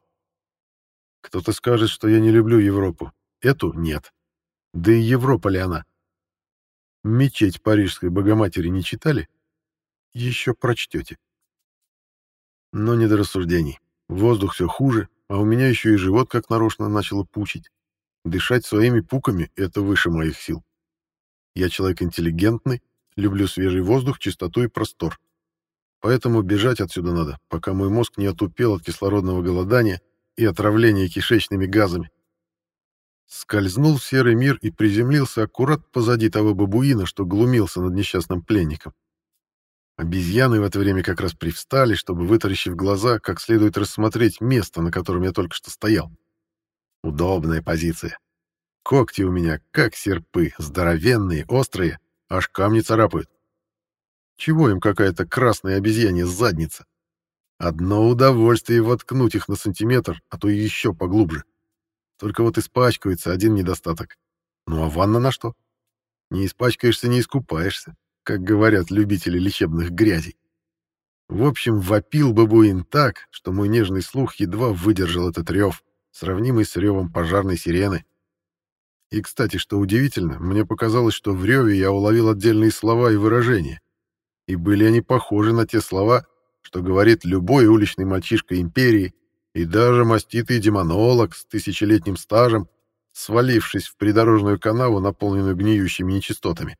Кто-то скажет, что я не люблю Европу. Эту нет. Да и Европа ли она? Мечеть Парижской Богоматери не читали? Еще прочтете. Но не до рассуждений. Воздух все хуже, а у меня еще и живот как нарочно начало пучить. Дышать своими пуками — это выше моих сил. Я человек интеллигентный, люблю свежий воздух, чистоту и простор. Поэтому бежать отсюда надо, пока мой мозг не отупел от кислородного голодания и отравления кишечными газами. Скользнул в серый мир и приземлился аккурат позади того бабуина, что глумился над несчастным пленником. Обезьяны в это время как раз привстали, чтобы, вытаращив глаза, как следует рассмотреть место, на котором я только что стоял. Удобная позиция. Когти у меня, как серпы, здоровенные, острые, аж камни царапают. Чего им какая-то красная обезьянья задница? Одно удовольствие воткнуть их на сантиметр, а то еще поглубже. Только вот испачкается один недостаток. Ну а ванна на что? Не испачкаешься, не искупаешься, как говорят любители лечебных грязей. В общем, вопил бабуин так, что мой нежный слух едва выдержал этот рев, сравнимый с ревом пожарной сирены. И, кстати, что удивительно, мне показалось, что в реве я уловил отдельные слова и выражения. И были они похожи на те слова, что говорит любой уличный мальчишка империи и даже маститый демонолог с тысячелетним стажем, свалившись в придорожную канаву, наполненную гниющими нечистотами.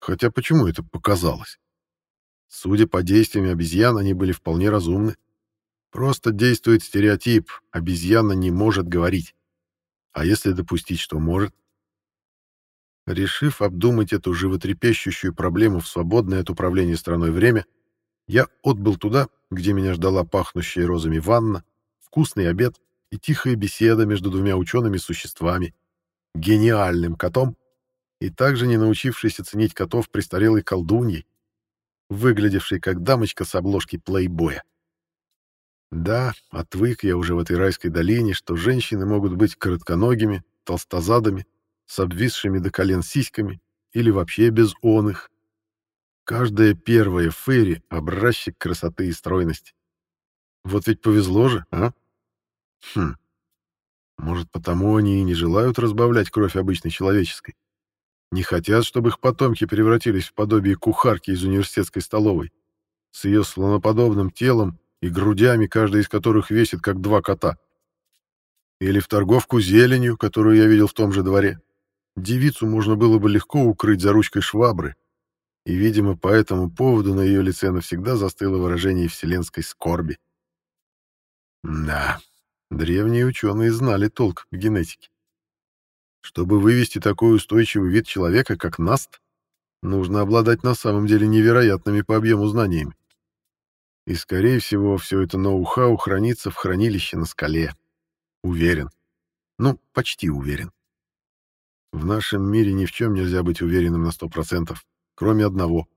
Хотя почему это показалось? Судя по действиям обезьян, они были вполне разумны. Просто действует стереотип «обезьяна не может говорить». А если допустить, что может? Решив обдумать эту животрепещущую проблему в свободное от управления страной время, я отбыл туда, где меня ждала пахнущая розами ванна, вкусный обед и тихая беседа между двумя учеными существами, гениальным котом и также не научившейся ценить котов престарелой колдуньей, выглядевшей как дамочка с обложки плейбоя. Да, отвык я уже в этой райской долине, что женщины могут быть коротконогими, толстозадами, с обвисшими до колен сиськами или вообще без он их. Каждая первая Ферри — образчик красоты и стройности. Вот ведь повезло же, а? Хм. Может, потому они и не желают разбавлять кровь обычной человеческой. Не хотят, чтобы их потомки превратились в подобие кухарки из университетской столовой, с ее слоноподобным телом и грудями, каждая из которых весит, как два кота. Или в торговку зеленью, которую я видел в том же дворе. Девицу можно было бы легко укрыть за ручкой швабры, и, видимо, по этому поводу на ее лице навсегда застыло выражение вселенской скорби. Да, древние ученые знали толк в генетике. Чтобы вывести такой устойчивый вид человека, как Наст, нужно обладать на самом деле невероятными по объему знаниями. И, скорее всего, все это ноу-хау хранится в хранилище на скале. Уверен. Ну, почти уверен. В нашем мире ни в чем нельзя быть уверенным на сто процентов кроме одного.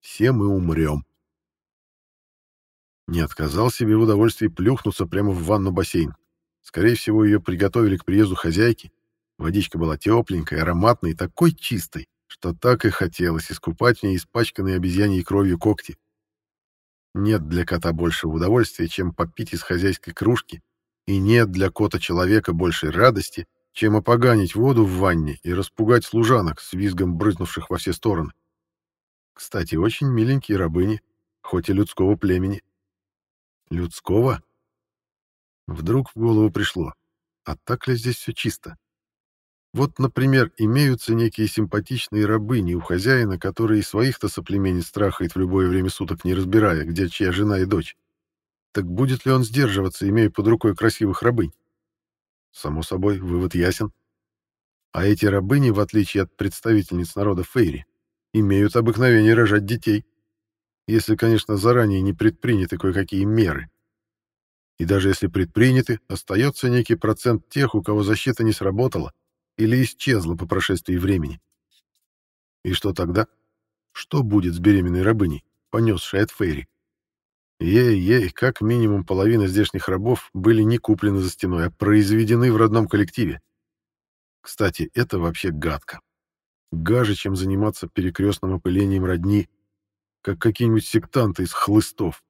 Все мы умрем. Не отказал себе в удовольствии плюхнуться прямо в ванну-бассейн. Скорее всего, ее приготовили к приезду хозяйки. Водичка была тепленькой, ароматной и такой чистой, что так и хотелось искупать в ней испачканные обезьяньей кровью когти. Нет для кота большего удовольствия, чем попить из хозяйской кружки, и нет для кота-человека большей радости, чем опоганить воду в ванне и распугать служанок с визгом брызнувших во все стороны. Кстати, очень миленькие рабыни, хоть и людского племени. Людского? Вдруг в голову пришло, а так ли здесь все чисто? Вот, например, имеются некие симпатичные рабыни у хозяина, которые своих-то соплеменниц страхает в любое время суток, не разбирая, где чья жена и дочь. Так будет ли он сдерживаться, имея под рукой красивых рабынь? Само собой, вывод ясен. А эти рабыни, в отличие от представительниц народа Фейри, имеют обыкновение рожать детей, если, конечно, заранее не предприняты кое-какие меры. И даже если предприняты, остается некий процент тех, у кого защита не сработала или исчезла по прошествии времени. И что тогда? Что будет с беременной рабыней, понесшей от Фейри? Ей-ей, как минимум половина здешних рабов были не куплены за стеной, а произведены в родном коллективе. Кстати, это вообще гадко. Гаже, чем заниматься перекрестным опылением родни, как какие-нибудь сектанты из хлыстов.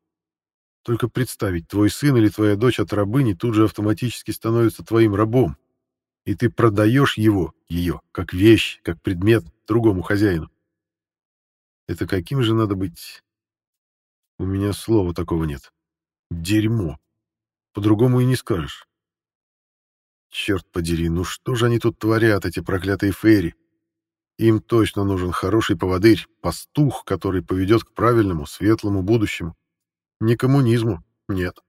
Только представить, твой сын или твоя дочь от рабыни тут же автоматически становится твоим рабом, и ты продаешь его, ее, как вещь, как предмет другому хозяину. Это каким же надо быть? У меня слова такого нет. Дерьмо. По-другому и не скажешь. Черт подери, ну что же они тут творят, эти проклятые фейри? Им точно нужен хороший поводырь, пастух, который поведет к правильному, светлому будущему. Не коммунизму, нет.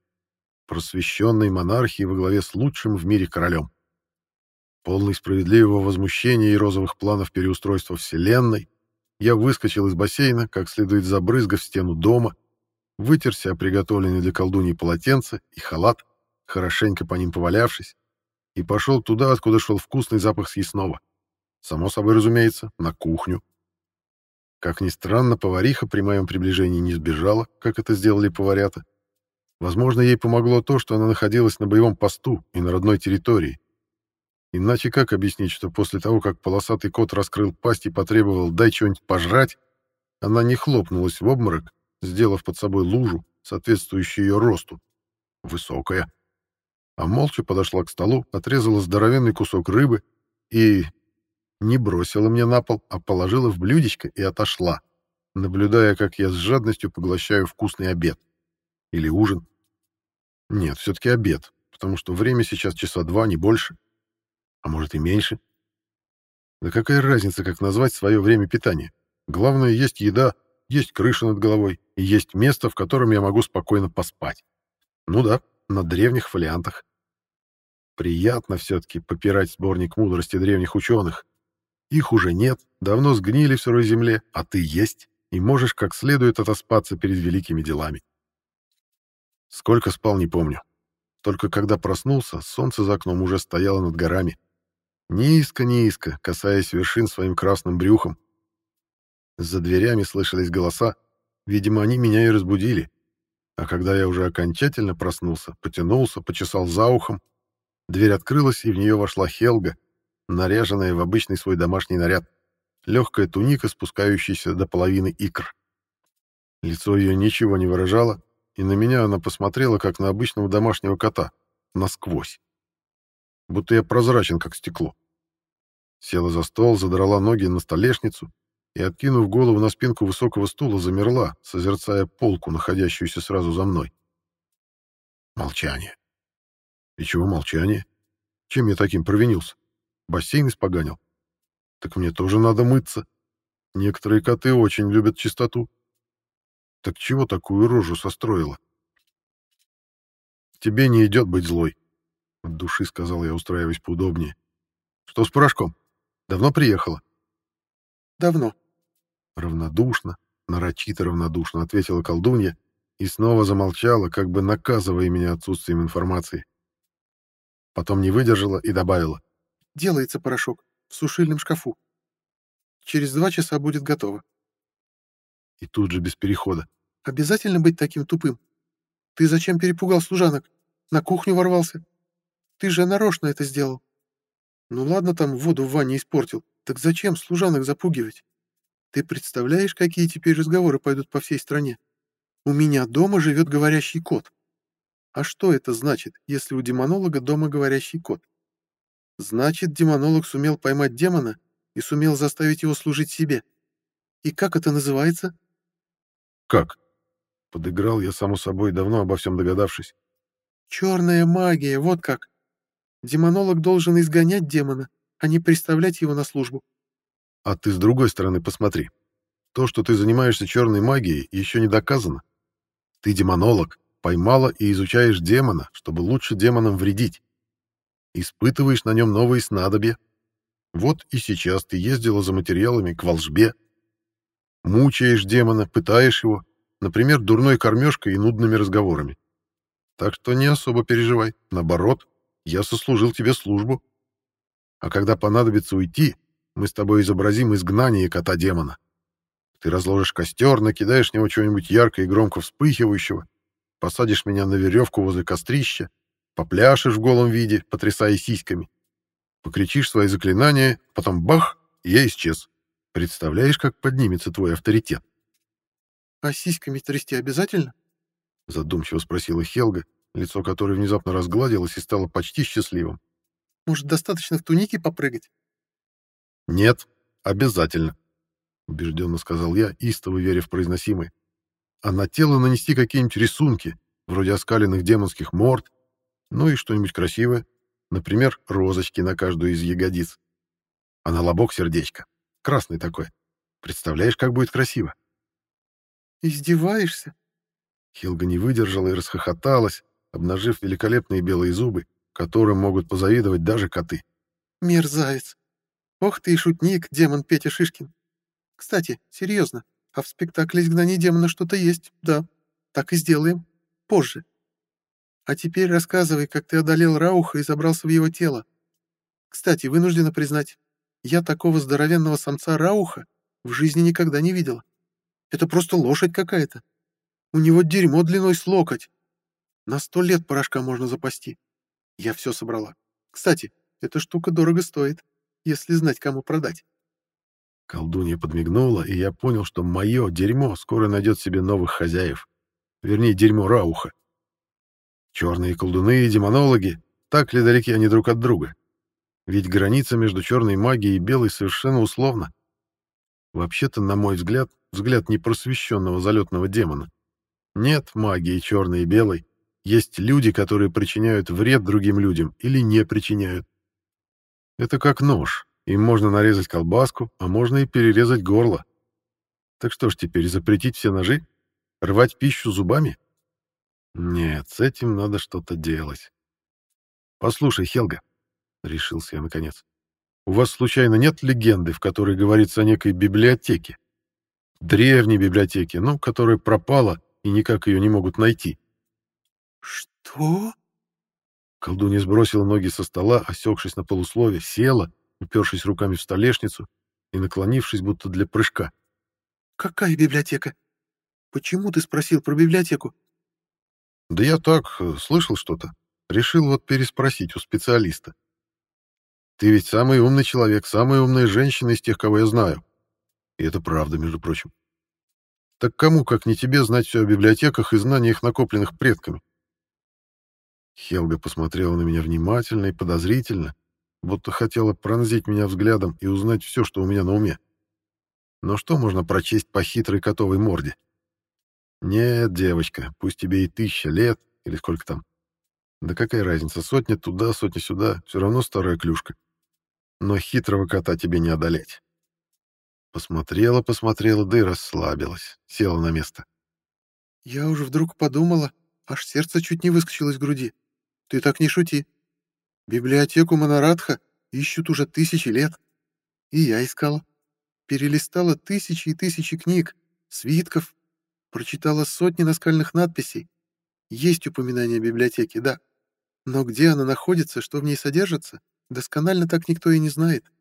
Просвещенной монархии во главе с лучшим в мире королем. Полный справедливого возмущения и розовых планов переустройства Вселенной, я выскочил из бассейна, как следует забрызгав стену дома, вытерся о приготовленный для колдуньи полотенце и халат, хорошенько по ним повалявшись, и пошел туда, откуда шел вкусный запах съестного. Само собой, разумеется, на кухню. Как ни странно, повариха при моем приближении не сбежала, как это сделали поварята. Возможно, ей помогло то, что она находилась на боевом посту и на родной территории. Иначе как объяснить, что после того, как полосатый кот раскрыл пасть и потребовал «дай что-нибудь пожрать», она не хлопнулась в обморок, сделав под собой лужу, соответствующую ее росту, высокая, а молча подошла к столу, отрезала здоровенный кусок рыбы и, не бросила мне на пол, а положила в блюдечко и отошла, наблюдая, как я с жадностью поглощаю вкусный обед. Или ужин. Нет, все-таки обед, потому что время сейчас часа два, не больше. А может и меньше. Да какая разница, как назвать свое время питания? Главное, есть еда, есть крыша над головой и есть место, в котором я могу спокойно поспать. Ну да, на древних фолиантах. Приятно все-таки попирать сборник мудрости древних ученых, их уже нет, давно сгнили в сырой земле, а ты есть, и можешь как следует отоспаться перед великими делами. Сколько спал, не помню. Только когда проснулся, солнце за окном уже стояло над горами. Низко-низко, касаясь вершин своим красным брюхом. За дверями слышались голоса. Видимо, они меня и разбудили. А когда я уже окончательно проснулся, потянулся, почесал за ухом, дверь открылась, и в нее вошла Хелга, наряженная в обычный свой домашний наряд, легкая туника, спускающаяся до половины икр. Лицо ее ничего не выражало, и на меня она посмотрела, как на обычного домашнего кота, насквозь. Будто я прозрачен, как стекло. Села за стол, задрала ноги на столешницу и, откинув голову на спинку высокого стула, замерла, созерцая полку, находящуюся сразу за мной. Молчание. И чего молчание? Чем я таким провинился? Бассейн испоганил? Так мне тоже надо мыться. Некоторые коты очень любят чистоту. Так чего такую рожу состроила? Тебе не идет быть злой, — от души сказал я, устраиваясь поудобнее. Что с порошком? Давно приехала? Давно. Равнодушно, нарочито равнодушно ответила колдунья и снова замолчала, как бы наказывая меня отсутствием информации. Потом не выдержала и добавила. Делается порошок в сушильном шкафу. Через два часа будет готово. И тут же без перехода. Обязательно быть таким тупым? Ты зачем перепугал служанок? На кухню ворвался? Ты же нарочно это сделал. Ну ладно, там воду в ванне испортил. Так зачем служанок запугивать? Ты представляешь, какие теперь разговоры пойдут по всей стране? У меня дома живет говорящий кот. А что это значит, если у демонолога дома говорящий кот? Значит, демонолог сумел поймать демона и сумел заставить его служить себе. И как это называется? Как? Подыграл я, само собой, давно обо всем догадавшись. Черная магия, вот как. Демонолог должен изгонять демона, а не представлять его на службу. А ты с другой стороны посмотри. То, что ты занимаешься черной магией, еще не доказано. Ты демонолог, поймала и изучаешь демона, чтобы лучше демонам вредить. Испытываешь на нем новые снадобья. Вот и сейчас ты ездила за материалами к волжбе. Мучаешь демона, пытаешь его, например, дурной кормежкой и нудными разговорами. Так что не особо переживай. Наоборот, я сослужил тебе службу. А когда понадобится уйти, мы с тобой изобразим изгнание кота-демона. Ты разложишь костер, накидаешь в него чего-нибудь ярко и громко вспыхивающего, посадишь меня на веревку возле кострища, попляшешь в голом виде, потрясая сиськами, покричишь свои заклинания, потом бах, и я исчез. Представляешь, как поднимется твой авторитет? — А сиськами трясти обязательно? — задумчиво спросила Хелга, лицо которой внезапно разгладилось и стало почти счастливым. — Может, достаточно в тунике попрыгать? — Нет, обязательно, — убежденно сказал я, истово веря в произносимое. «А на тело нанести какие-нибудь рисунки, вроде оскаленных демонских морд, ну и что-нибудь красивое, например, розочки на каждую из ягодиц. А на лобок сердечко, красный такой. Представляешь, как будет красиво?» «Издеваешься?» Хилга не выдержала и расхохоталась, обнажив великолепные белые зубы, которым могут позавидовать даже коты. «Мерзавец! Ох ты и шутник, демон Петя Шишкин! Кстати, серьезно, а в спектакле «Изгнание демона» что-то есть, да. Так и сделаем. Позже. А теперь рассказывай, как ты одолел Рауха и забрался в его тело. Кстати, вынуждена признать, я такого здоровенного самца Рауха в жизни никогда не видела. Это просто лошадь какая-то. У него дерьмо длиной с локоть. На сто лет порошка можно запасти. Я все собрала. Кстати, эта штука дорого стоит, если знать, кому продать. Колдунья подмигнула, и я понял, что мое дерьмо скоро найдет себе новых хозяев. Вернее, дерьмо Рауха. Черные колдуны и демонологи, так ли далеки они друг от друга? Ведь граница между черной магией и белой совершенно условна. Вообще-то, на мой взгляд, взгляд непросвещенного залетного демона. Нет магии черной и белой. Есть люди, которые причиняют вред другим людям или не причиняют. Это как нож. Им можно нарезать колбаску, а можно и перерезать горло. Так что ж теперь, запретить все ножи? Рвать пищу зубами? Нет, с этим надо что-то делать. Послушай, Хелга, — решился я наконец, — у вас случайно нет легенды, в которой говорится о некой библиотеке? Древней библиотеке, ну, которая пропала, и никак ее не могут найти. «Что?» Колдунья сбросила ноги со стола, осекшись на полуслове, села упершись руками в столешницу и наклонившись, будто для прыжка. «Какая библиотека? Почему ты спросил про библиотеку?» «Да я так, э, слышал что-то. Решил вот переспросить у специалиста. Ты ведь самый умный человек, самая умная женщина из тех, кого я знаю. И это правда, между прочим. Так кому, как не тебе, знать все о библиотеках и знаниях, накопленных предками? Хелга посмотрела на меня внимательно и подозрительно, будто хотела пронзить меня взглядом и узнать все, что у меня на уме. Но что можно прочесть по хитрой котовой морде? Нет, девочка, пусть тебе и тысяча лет, или сколько там. Да какая разница, сотня туда, сотня сюда, все равно старая клюшка. Но хитрого кота тебе не одолеть. Посмотрела, посмотрела, да и расслабилась, села на место. Я уже вдруг подумала, аж сердце чуть не выскочило из груди. Ты так не шути. Библиотеку Монарадха ищут уже тысячи лет. И я искала. Перелистала тысячи и тысячи книг, свитков, прочитала сотни наскальных надписей. Есть упоминание библиотеки, да. Но где она находится, что в ней содержится, досконально так никто и не знает.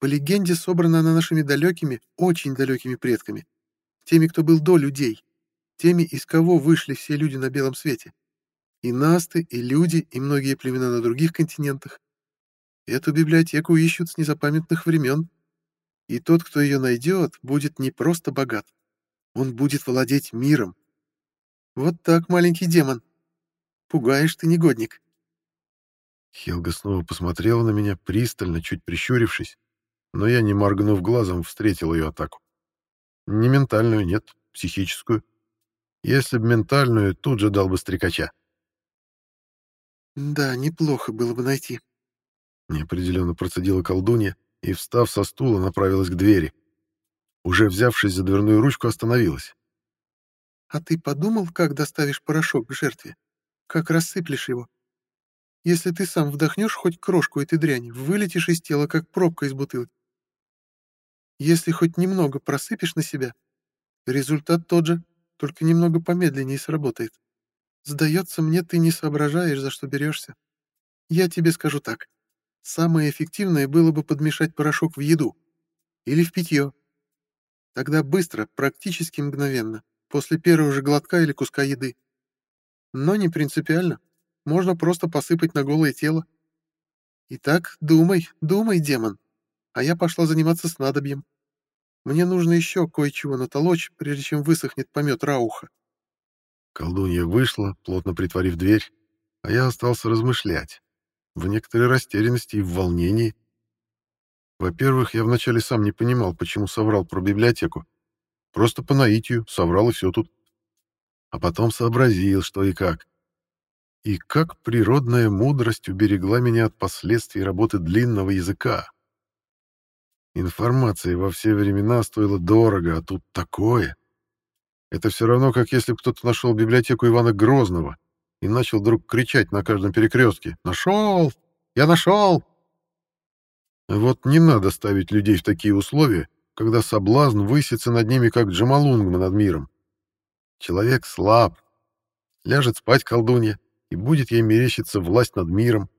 По легенде, собрана она нашими далекими, очень далекими предками, теми, кто был до людей, теми, из кого вышли все люди на белом свете. И насты, и люди, и многие племена на других континентах. Эту библиотеку ищут с незапамятных времен. И тот, кто ее найдет, будет не просто богат. Он будет владеть миром. Вот так, маленький демон. Пугаешь ты, негодник. Хелга снова посмотрела на меня пристально, чуть прищурившись, но я, не моргнув глазом, встретил ее атаку. Не ментальную, нет, психическую. Если б ментальную, тут же дал бы стрекача. Да, неплохо было бы найти. Неопределенно процедила колдунья и, встав со стула, направилась к двери. Уже взявшись за дверную ручку, остановилась. «А ты подумал, как доставишь порошок к жертве? Как рассыплешь его? Если ты сам вдохнешь хоть крошку этой дряни, вылетишь из тела, как пробка из бутылки. Если хоть немного просыпешь на себя, результат тот же, только немного помедленнее сработает. Сдается мне, ты не соображаешь, за что берешься. Я тебе скажу так. Самое эффективное было бы подмешать порошок в еду. Или в питье. Тогда быстро, практически мгновенно, после первого же глотка или куска еды. Но не принципиально. Можно просто посыпать на голое тело. Итак, думай, думай, демон. А я пошла заниматься снадобьем. Мне нужно еще кое-чего натолочь, прежде чем высохнет помет Рауха. Колдунья вышла, плотно притворив дверь, а я остался размышлять. В некоторой растерянности и в волнении. Во-первых, я вначале сам не понимал, почему соврал про библиотеку. Просто по наитию соврал и все тут. А потом сообразил, что и как. И как природная мудрость уберегла меня от последствий работы длинного языка. Информация во все времена стоила дорого, а тут такое. Это все равно, как если кто-то нашел библиотеку Ивана Грозного и начал вдруг кричать на каждом перекрестке «Нашел! Я нашел!» Вот не надо ставить людей в такие условия, когда соблазн высится над ними, как Джамалунгма над миром. Человек слаб. Ляжет спать колдунья, и будет ей мерещиться власть над миром,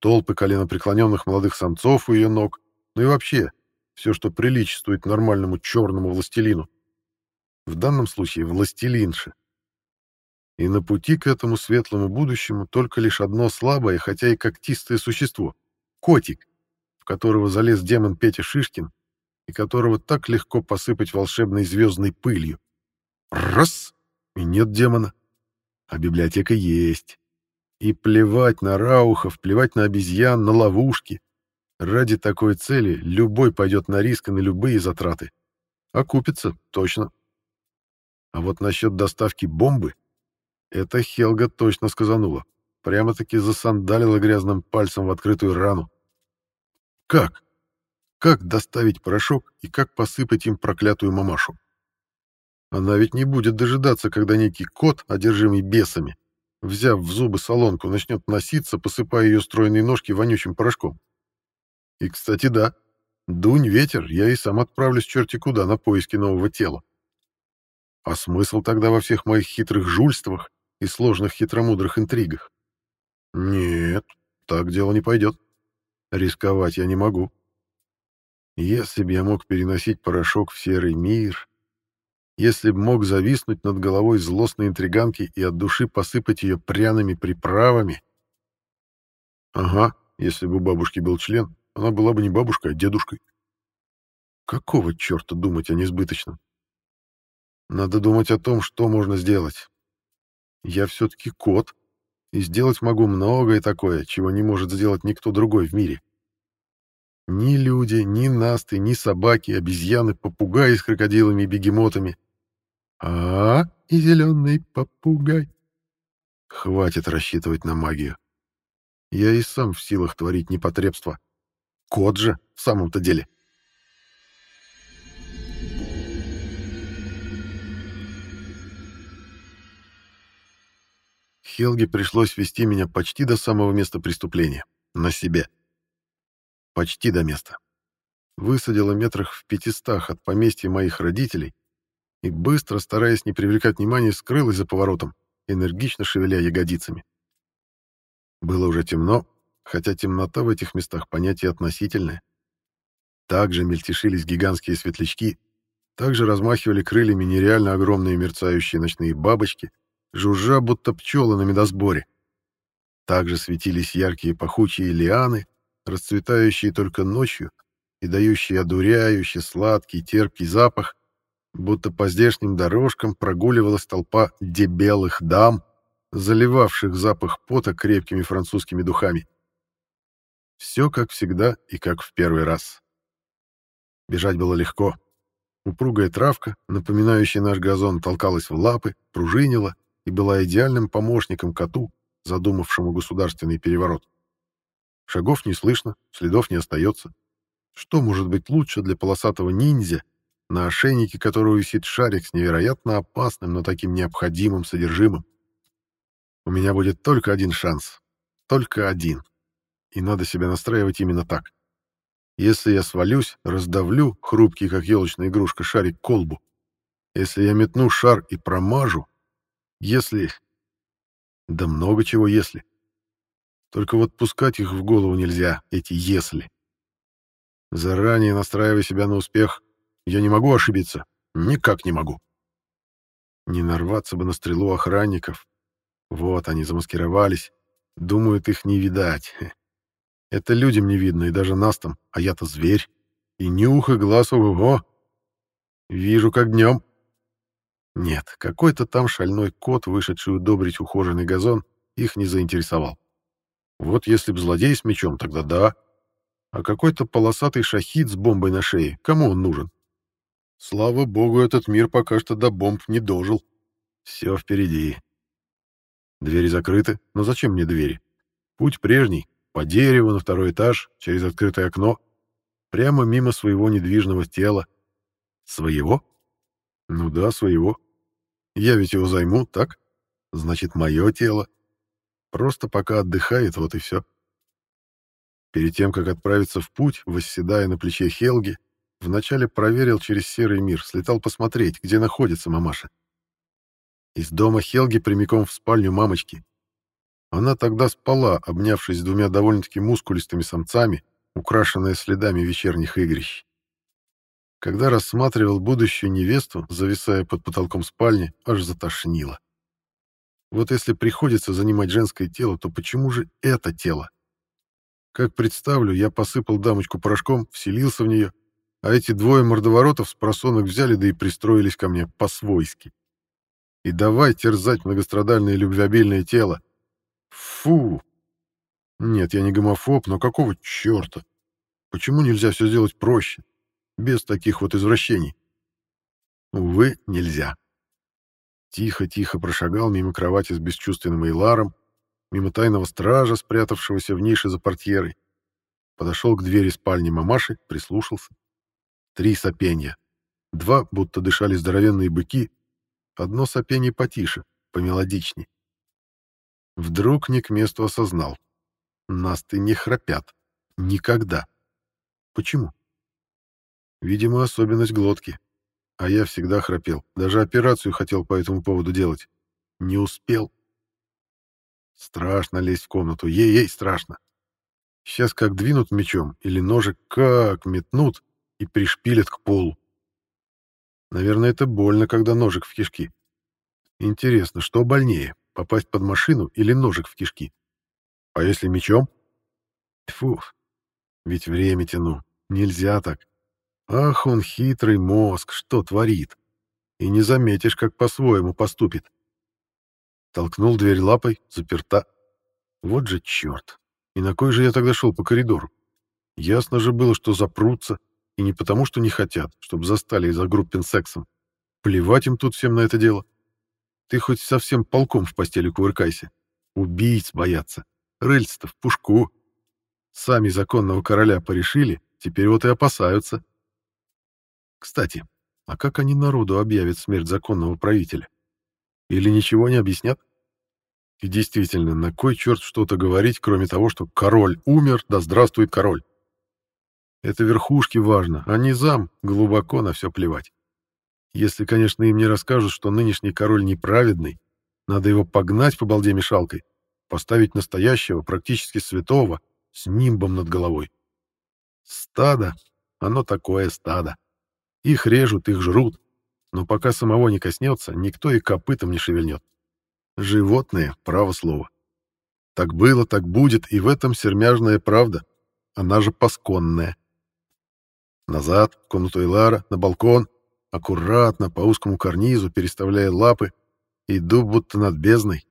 толпы коленопреклоненных молодых самцов у ее ног, ну и вообще все, что приличествует нормальному черному властелину в данном случае властелинши. И на пути к этому светлому будущему только лишь одно слабое, хотя и когтистое существо — котик, в которого залез демон Петя Шишкин и которого так легко посыпать волшебной звездной пылью. Раз — и нет демона. А библиотека есть. И плевать на раухов, плевать на обезьян, на ловушки. Ради такой цели любой пойдет на риск и на любые затраты. Окупится, точно. А вот насчет доставки бомбы, это Хелга точно сказанула. Прямо-таки засандалила грязным пальцем в открытую рану. Как? Как доставить порошок и как посыпать им проклятую мамашу? Она ведь не будет дожидаться, когда некий кот, одержимый бесами, взяв в зубы солонку, начнет носиться, посыпая ее стройные ножки вонючим порошком. И, кстати, да, дунь ветер, я и сам отправлюсь черти куда на поиски нового тела. А смысл тогда во всех моих хитрых жульствах и сложных хитромудрых интригах? Нет, так дело не пойдет. Рисковать я не могу. Если бы я мог переносить порошок в серый мир, если бы мог зависнуть над головой злостной интриганки и от души посыпать ее пряными приправами... Ага, если бы у бабушки был член, она была бы не бабушкой, а дедушкой. Какого черта думать о несбыточном? Надо думать о том, что можно сделать. Я все-таки кот, и сделать могу многое такое, чего не может сделать никто другой в мире. Ни люди, ни насты, ни собаки, обезьяны, попугаи с крокодилами и бегемотами. А, -а, и зеленый попугай. Хватит рассчитывать на магию. Я и сам в силах творить непотребство. Кот же, в самом-то деле. Хелге пришлось вести меня почти до самого места преступления. На себе. Почти до места. Высадила метрах в пятистах от поместья моих родителей и быстро, стараясь не привлекать внимания, скрылась за поворотом, энергично шевеля ягодицами. Было уже темно, хотя темнота в этих местах понятие относительное. Также мельтешились гигантские светлячки, также размахивали крыльями нереально огромные мерцающие ночные бабочки — жужжа, будто пчелы на медосборе. Также светились яркие пахучие лианы, расцветающие только ночью и дающие одуряющий, сладкий, терпкий запах, будто по здешним дорожкам прогуливалась толпа дебелых дам, заливавших запах пота крепкими французскими духами. Все как всегда и как в первый раз. Бежать было легко. Упругая травка, напоминающая наш газон, толкалась в лапы, пружинила, и была идеальным помощником коту, задумавшему государственный переворот. Шагов не слышно, следов не остается. Что может быть лучше для полосатого ниндзя, на ошейнике которого висит шарик с невероятно опасным, но таким необходимым содержимым? У меня будет только один шанс. Только один. И надо себя настраивать именно так. Если я свалюсь, раздавлю, хрупкий, как елочная игрушка, шарик колбу. Если я метну шар и промажу, если... Да много чего если. Только вот пускать их в голову нельзя, эти «если». Заранее настраивая себя на успех, я не могу ошибиться. Никак не могу. Не нарваться бы на стрелу охранников. Вот они замаскировались. Думают, их не видать. Это людям не видно, и даже нас там, а я-то зверь. И нюх, и глаз, ого! Вижу, как днем. Нет, какой-то там шальной кот, вышедший удобрить ухоженный газон, их не заинтересовал. Вот если б злодей с мечом, тогда да. А какой-то полосатый шахид с бомбой на шее, кому он нужен? Слава богу, этот мир пока что до бомб не дожил. Все впереди. Двери закрыты, но зачем мне двери? Путь прежний, по дереву на второй этаж, через открытое окно, прямо мимо своего недвижного тела. Своего? Ну да, своего. Я ведь его займу, так? Значит, мое тело. Просто пока отдыхает, вот и все. Перед тем, как отправиться в путь, восседая на плече Хелги, вначале проверил через серый мир, слетал посмотреть, где находится мамаша. Из дома Хелги прямиком в спальню мамочки. Она тогда спала, обнявшись с двумя довольно-таки мускулистыми самцами, украшенная следами вечерних игрищ. Когда рассматривал будущую невесту, зависая под потолком спальни, аж затошнило. Вот если приходится занимать женское тело, то почему же это тело? Как представлю, я посыпал дамочку порошком, вселился в нее, а эти двое мордоворотов с просонок взяли да и пристроились ко мне по-свойски. И давай терзать многострадальное любвеобильное тело. Фу! Нет, я не гомофоб, но какого черта? Почему нельзя все сделать проще? Без таких вот извращений. Увы, нельзя. Тихо-тихо прошагал мимо кровати с бесчувственным Эйларом, мимо тайного стража, спрятавшегося в нише за портьерой. Подошел к двери спальни мамаши, прислушался. Три сопенья. Два, будто дышали здоровенные быки. Одно сопенье потише, помелодичней. Вдруг не к месту осознал. Насты не храпят. Никогда. Почему? Видимо, особенность глотки. А я всегда храпел. Даже операцию хотел по этому поводу делать. Не успел. Страшно лезть в комнату. Ей-ей, страшно. Сейчас как двинут мечом или ножик как метнут и пришпилят к полу. Наверное, это больно, когда ножик в кишки. Интересно, что больнее, попасть под машину или ножик в кишки? А если мечом? Фу, ведь время тяну. Нельзя так. Ах, он хитрый мозг, что творит. и не заметишь, как по-своему поступит. Толкнул дверь лапой, заперта. Вот же черт! И на кой же я тогда шел по коридору? Ясно же было, что запрутся, и не потому, что не хотят, чтобы застали за группин сексом. Плевать им тут всем на это дело. Ты хоть совсем полком в постели кувыркайся. Убийц боятся. Рыльц-то в пушку. Сами законного короля порешили, теперь вот и опасаются. Кстати, а как они народу объявят смерть законного правителя? Или ничего не объяснят? И действительно, на кой черт что-то говорить, кроме того, что король умер, да здравствует король? Это верхушке важно, а не зам глубоко на все плевать. Если, конечно, им не расскажут, что нынешний король неправедный, надо его погнать по балде мешалкой, поставить настоящего, практически святого, с нимбом над головой. Стадо, оно такое стадо. Их режут, их жрут, но пока самого не коснется, никто и копытом не шевельнет. Животные, право слово. Так было, так будет, и в этом сермяжная правда. Она же пасконная. Назад, в комнату Элара, на балкон, аккуратно, по узкому карнизу, переставляя лапы, иду будто над бездной.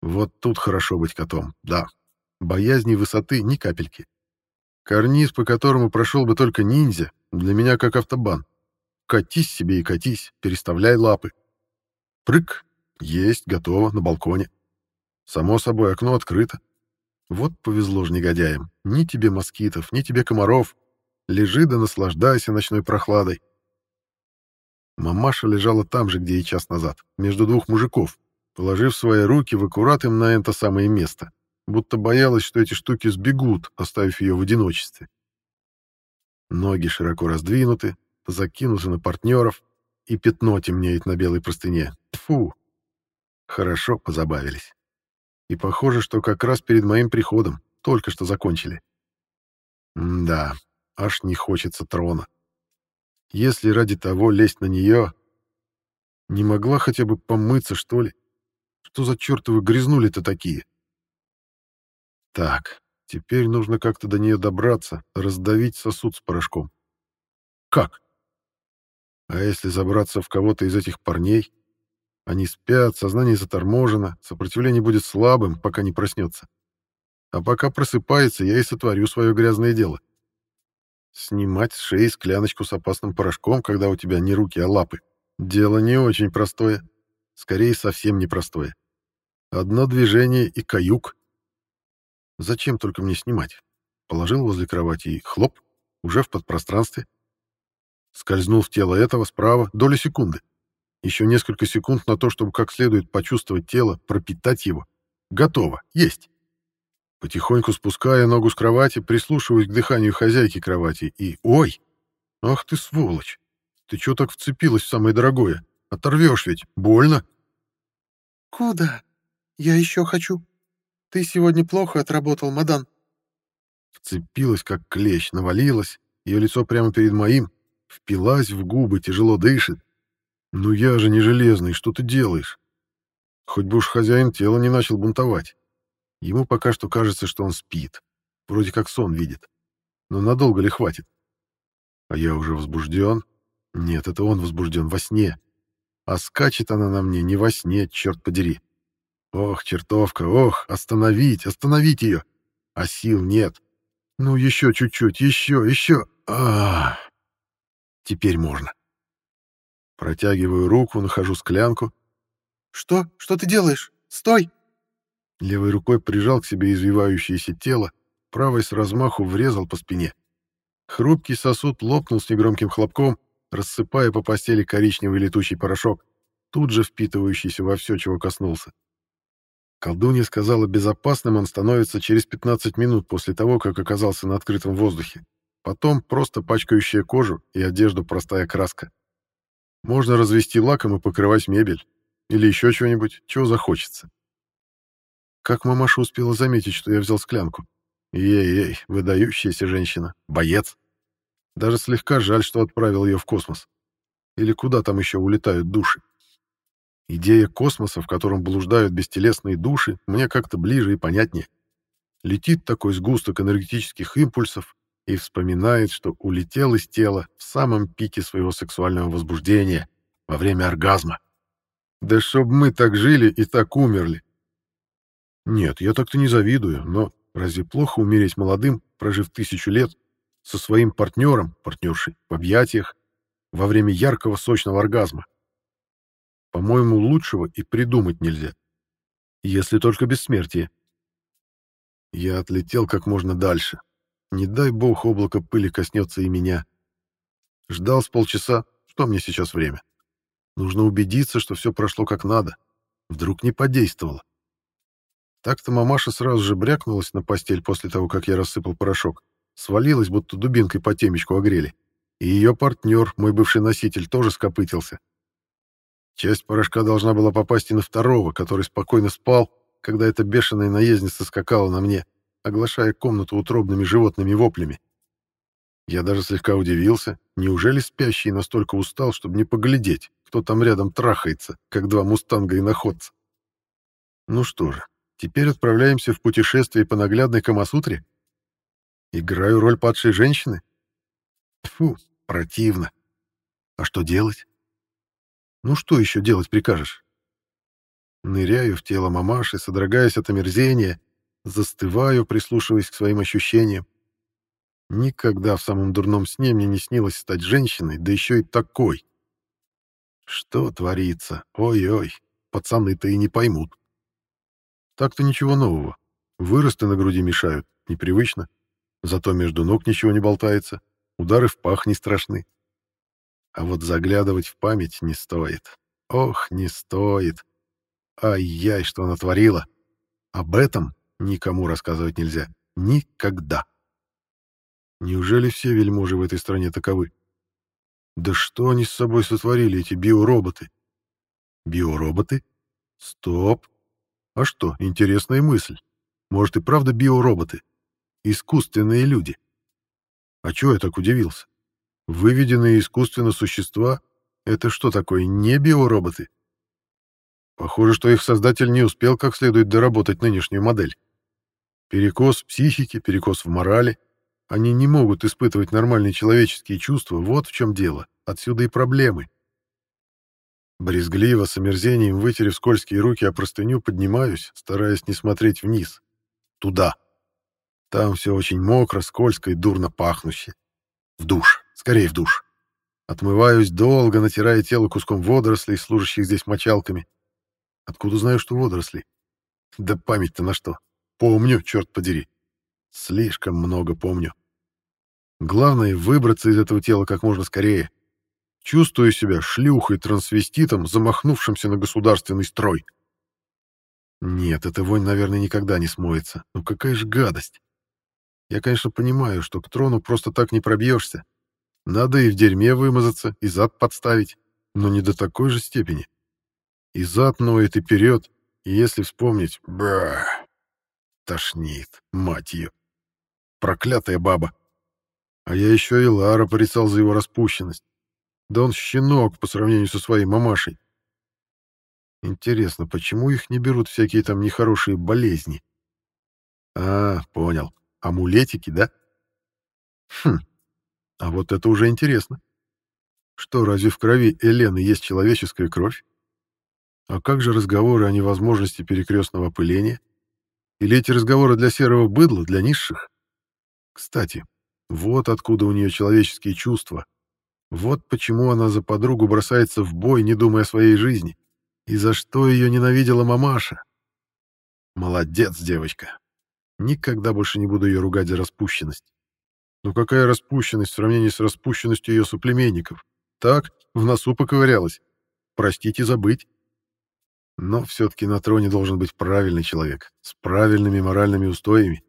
Вот тут хорошо быть котом, да. Боязни высоты ни капельки. Карниз, по которому прошел бы только ниндзя, для меня как автобан. Катись себе и катись, переставляй лапы. Прыг. Есть, готово, на балконе. Само собой, окно открыто. Вот повезло ж негодяям. Ни тебе москитов, ни тебе комаров. Лежи да наслаждайся ночной прохладой. Мамаша лежала там же, где и час назад, между двух мужиков, положив свои руки в аккурат им на это самое место, будто боялась, что эти штуки сбегут, оставив ее в одиночестве. Ноги широко раздвинуты, закинуты на партнеров, и пятно темнеет на белой простыне. Тфу. Хорошо позабавились. И похоже, что как раз перед моим приходом, только что закончили. М да, аж не хочется трона. Если ради того лезть на нее... Не могла хотя бы помыться, что ли? Что за чертовы грязнули-то такие? Так, Теперь нужно как-то до нее добраться, раздавить сосуд с порошком. Как? А если забраться в кого-то из этих парней? Они спят, сознание заторможено, сопротивление будет слабым, пока не проснется. А пока просыпается, я и сотворю свое грязное дело. Снимать с шеи скляночку с опасным порошком, когда у тебя не руки, а лапы. Дело не очень простое. Скорее, совсем непростое. Одно движение и каюк. Зачем только мне снимать? Положил возле кровати и хлоп, уже в подпространстве. Скользнул в тело этого справа доли секунды. Еще несколько секунд на то, чтобы как следует почувствовать тело, пропитать его. Готово. Есть. Потихоньку спуская ногу с кровати, прислушиваюсь к дыханию хозяйки кровати и... Ой! Ах ты сволочь! Ты чего так вцепилась в самое дорогое? Оторвешь ведь. Больно. Куда? Я еще хочу. Ты сегодня плохо отработал, мадан. Вцепилась, как клещ, навалилась, ее лицо прямо перед моим, впилась в губы, тяжело дышит. Ну я же не железный, что ты делаешь? Хоть бы уж хозяин тела не начал бунтовать. Ему пока что кажется, что он спит. Вроде как сон видит. Но надолго ли хватит? А я уже возбужден. Нет, это он возбужден во сне. А скачет она на мне не во сне, черт подери. Ох, чертовка, ох, остановить, остановить ее. А сил нет. Ну, еще чуть-чуть, еще, еще. А, Теперь можно. Протягиваю руку, нахожу склянку. Что? Что ты делаешь? Стой! Левой рукой прижал к себе извивающееся тело, правой с размаху врезал по спине. Хрупкий сосуд лопнул с негромким хлопком, рассыпая по постели коричневый летучий порошок, тут же впитывающийся во все, чего коснулся. Колдунья сказала, безопасным он становится через 15 минут после того, как оказался на открытом воздухе. Потом просто пачкающая кожу и одежду простая краска. Можно развести лаком и покрывать мебель. Или еще чего-нибудь, чего захочется. Как мамаша успела заметить, что я взял склянку? Ей-ей, выдающаяся женщина. Боец. Даже слегка жаль, что отправил ее в космос. Или куда там еще улетают души. Идея космоса, в котором блуждают бестелесные души, мне как-то ближе и понятнее. Летит такой сгусток энергетических импульсов и вспоминает, что улетел из тела в самом пике своего сексуального возбуждения, во время оргазма. Да чтоб мы так жили и так умерли. Нет, я так-то не завидую, но разве плохо умереть молодым, прожив тысячу лет, со своим партнером, партнершей, в объятиях, во время яркого сочного оргазма? По-моему, лучшего и придумать нельзя. Если только бессмертие. Я отлетел как можно дальше. Не дай бог облако пыли коснется и меня. Ждал с полчаса. Что мне сейчас время? Нужно убедиться, что все прошло как надо. Вдруг не подействовало. Так-то мамаша сразу же брякнулась на постель после того, как я рассыпал порошок. Свалилась, будто дубинкой по темечку огрели. И ее партнер, мой бывший носитель, тоже скопытился. Часть порошка должна была попасть и на второго, который спокойно спал, когда эта бешеная наездница скакала на мне, оглашая комнату утробными животными воплями. Я даже слегка удивился, неужели спящий настолько устал, чтобы не поглядеть, кто там рядом трахается, как два мустанга и находца. Ну что же, теперь отправляемся в путешествие по наглядной Камасутре? Играю роль падшей женщины? Фу, противно. А что делать? Ну что еще делать прикажешь? Ныряю в тело мамаши, содрогаясь от омерзения, застываю, прислушиваясь к своим ощущениям. Никогда в самом дурном сне мне не снилось стать женщиной, да еще и такой. Что творится? Ой-ой, пацаны-то и не поймут. Так-то ничего нового. Выросты на груди мешают, непривычно. Зато между ног ничего не болтается, удары в пах не страшны. А вот заглядывать в память не стоит. Ох, не стоит. Ай-яй, что она творила. Об этом никому рассказывать нельзя. Никогда. Неужели все вельможи в этой стране таковы? Да что они с собой сотворили, эти биороботы? Биороботы? Стоп. А что, интересная мысль. Может и правда биороботы? Искусственные люди. А чего я так удивился? Выведенные искусственно существа — это что такое, не биороботы? Похоже, что их создатель не успел как следует доработать нынешнюю модель. Перекос в психике, перекос в морали. Они не могут испытывать нормальные человеческие чувства, вот в чем дело. Отсюда и проблемы. Брезгливо, с омерзением, вытерев скользкие руки о простыню, поднимаюсь, стараясь не смотреть вниз. Туда. Там все очень мокро, скользко и дурно пахнуще. В душ. Скорее в душ. Отмываюсь долго, натирая тело куском водорослей, служащих здесь мочалками. Откуда знаю, что водоросли? Да память-то на что? Помню, черт подери. Слишком много помню. Главное — выбраться из этого тела как можно скорее. Чувствую себя шлюхой-трансвеститом, замахнувшимся на государственный строй. Нет, эта вонь, наверное, никогда не смоется. Ну какая же гадость. Я, конечно, понимаю, что к трону просто так не пробьешься. Надо и в дерьме вымазаться, и зад подставить, но не до такой же степени. И зад ноет, и вперед, и если вспомнить... Бра, тошнит, мать ее. Проклятая баба. А я еще и Лара порицал за его распущенность. Да он щенок по сравнению со своей мамашей. Интересно, почему их не берут всякие там нехорошие болезни? А, понял. Амулетики, да? Хм, а вот это уже интересно. Что, разве в крови Элены есть человеческая кровь? А как же разговоры о невозможности перекрестного опыления? Или эти разговоры для серого быдла, для низших? Кстати, вот откуда у нее человеческие чувства. Вот почему она за подругу бросается в бой, не думая о своей жизни. И за что ее ненавидела мамаша. Молодец, девочка. Никогда больше не буду ее ругать за распущенность. Но какая распущенность в сравнении с распущенностью ее соплеменников? Так, в носу поковырялась. Простите забыть. Но все-таки на троне должен быть правильный человек, с правильными моральными устоями.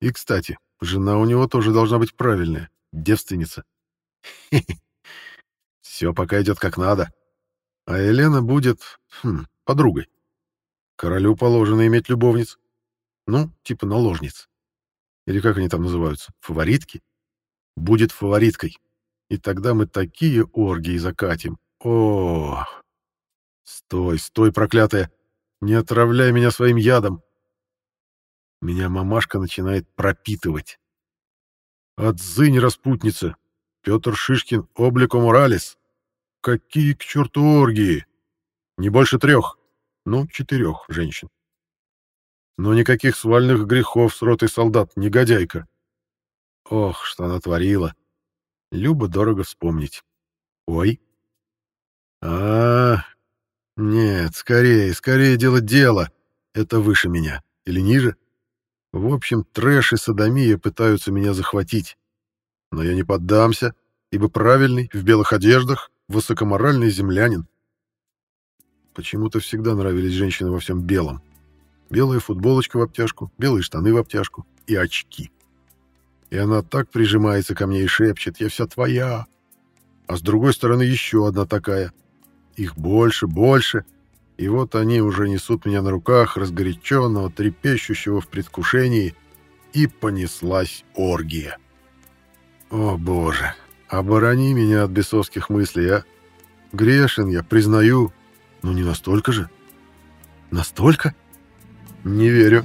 И, кстати, жена у него тоже должна быть правильная, девственница. Все пока идет как надо. А Елена будет, хм, подругой. Королю положено иметь любовниц. Ну, типа наложниц или как они там называются, фаворитки, будет фавориткой. И тогда мы такие оргии закатим. О, Стой, стой, проклятая! Не отравляй меня своим ядом! Меня мамашка начинает пропитывать. Отзынь, распутница! Петр Шишкин, облико Моралес! какие к черту оргии? Не больше трех, ну, четырех женщин. Но никаких свальных грехов с ротой солдат, негодяйка. Ох, что она творила. Любо дорого вспомнить. Ой. А, -а, Нет, скорее, скорее делать дело. Это выше меня. Или ниже? В общем, трэш и садомия пытаются меня захватить. Но я не поддамся, ибо правильный, в белых одеждах, высокоморальный землянин. Почему-то всегда нравились женщины во всем белом. Белая футболочка в обтяжку, белые штаны в обтяжку и очки. И она так прижимается ко мне и шепчет «Я вся твоя!» А с другой стороны еще одна такая. Их больше, больше. И вот они уже несут меня на руках, разгоряченного, трепещущего в предвкушении, и понеслась оргия. О, боже, оборони меня от бесовских мыслей, а! Грешен я, признаю, но не настолько же. Настолько? «Не верю»,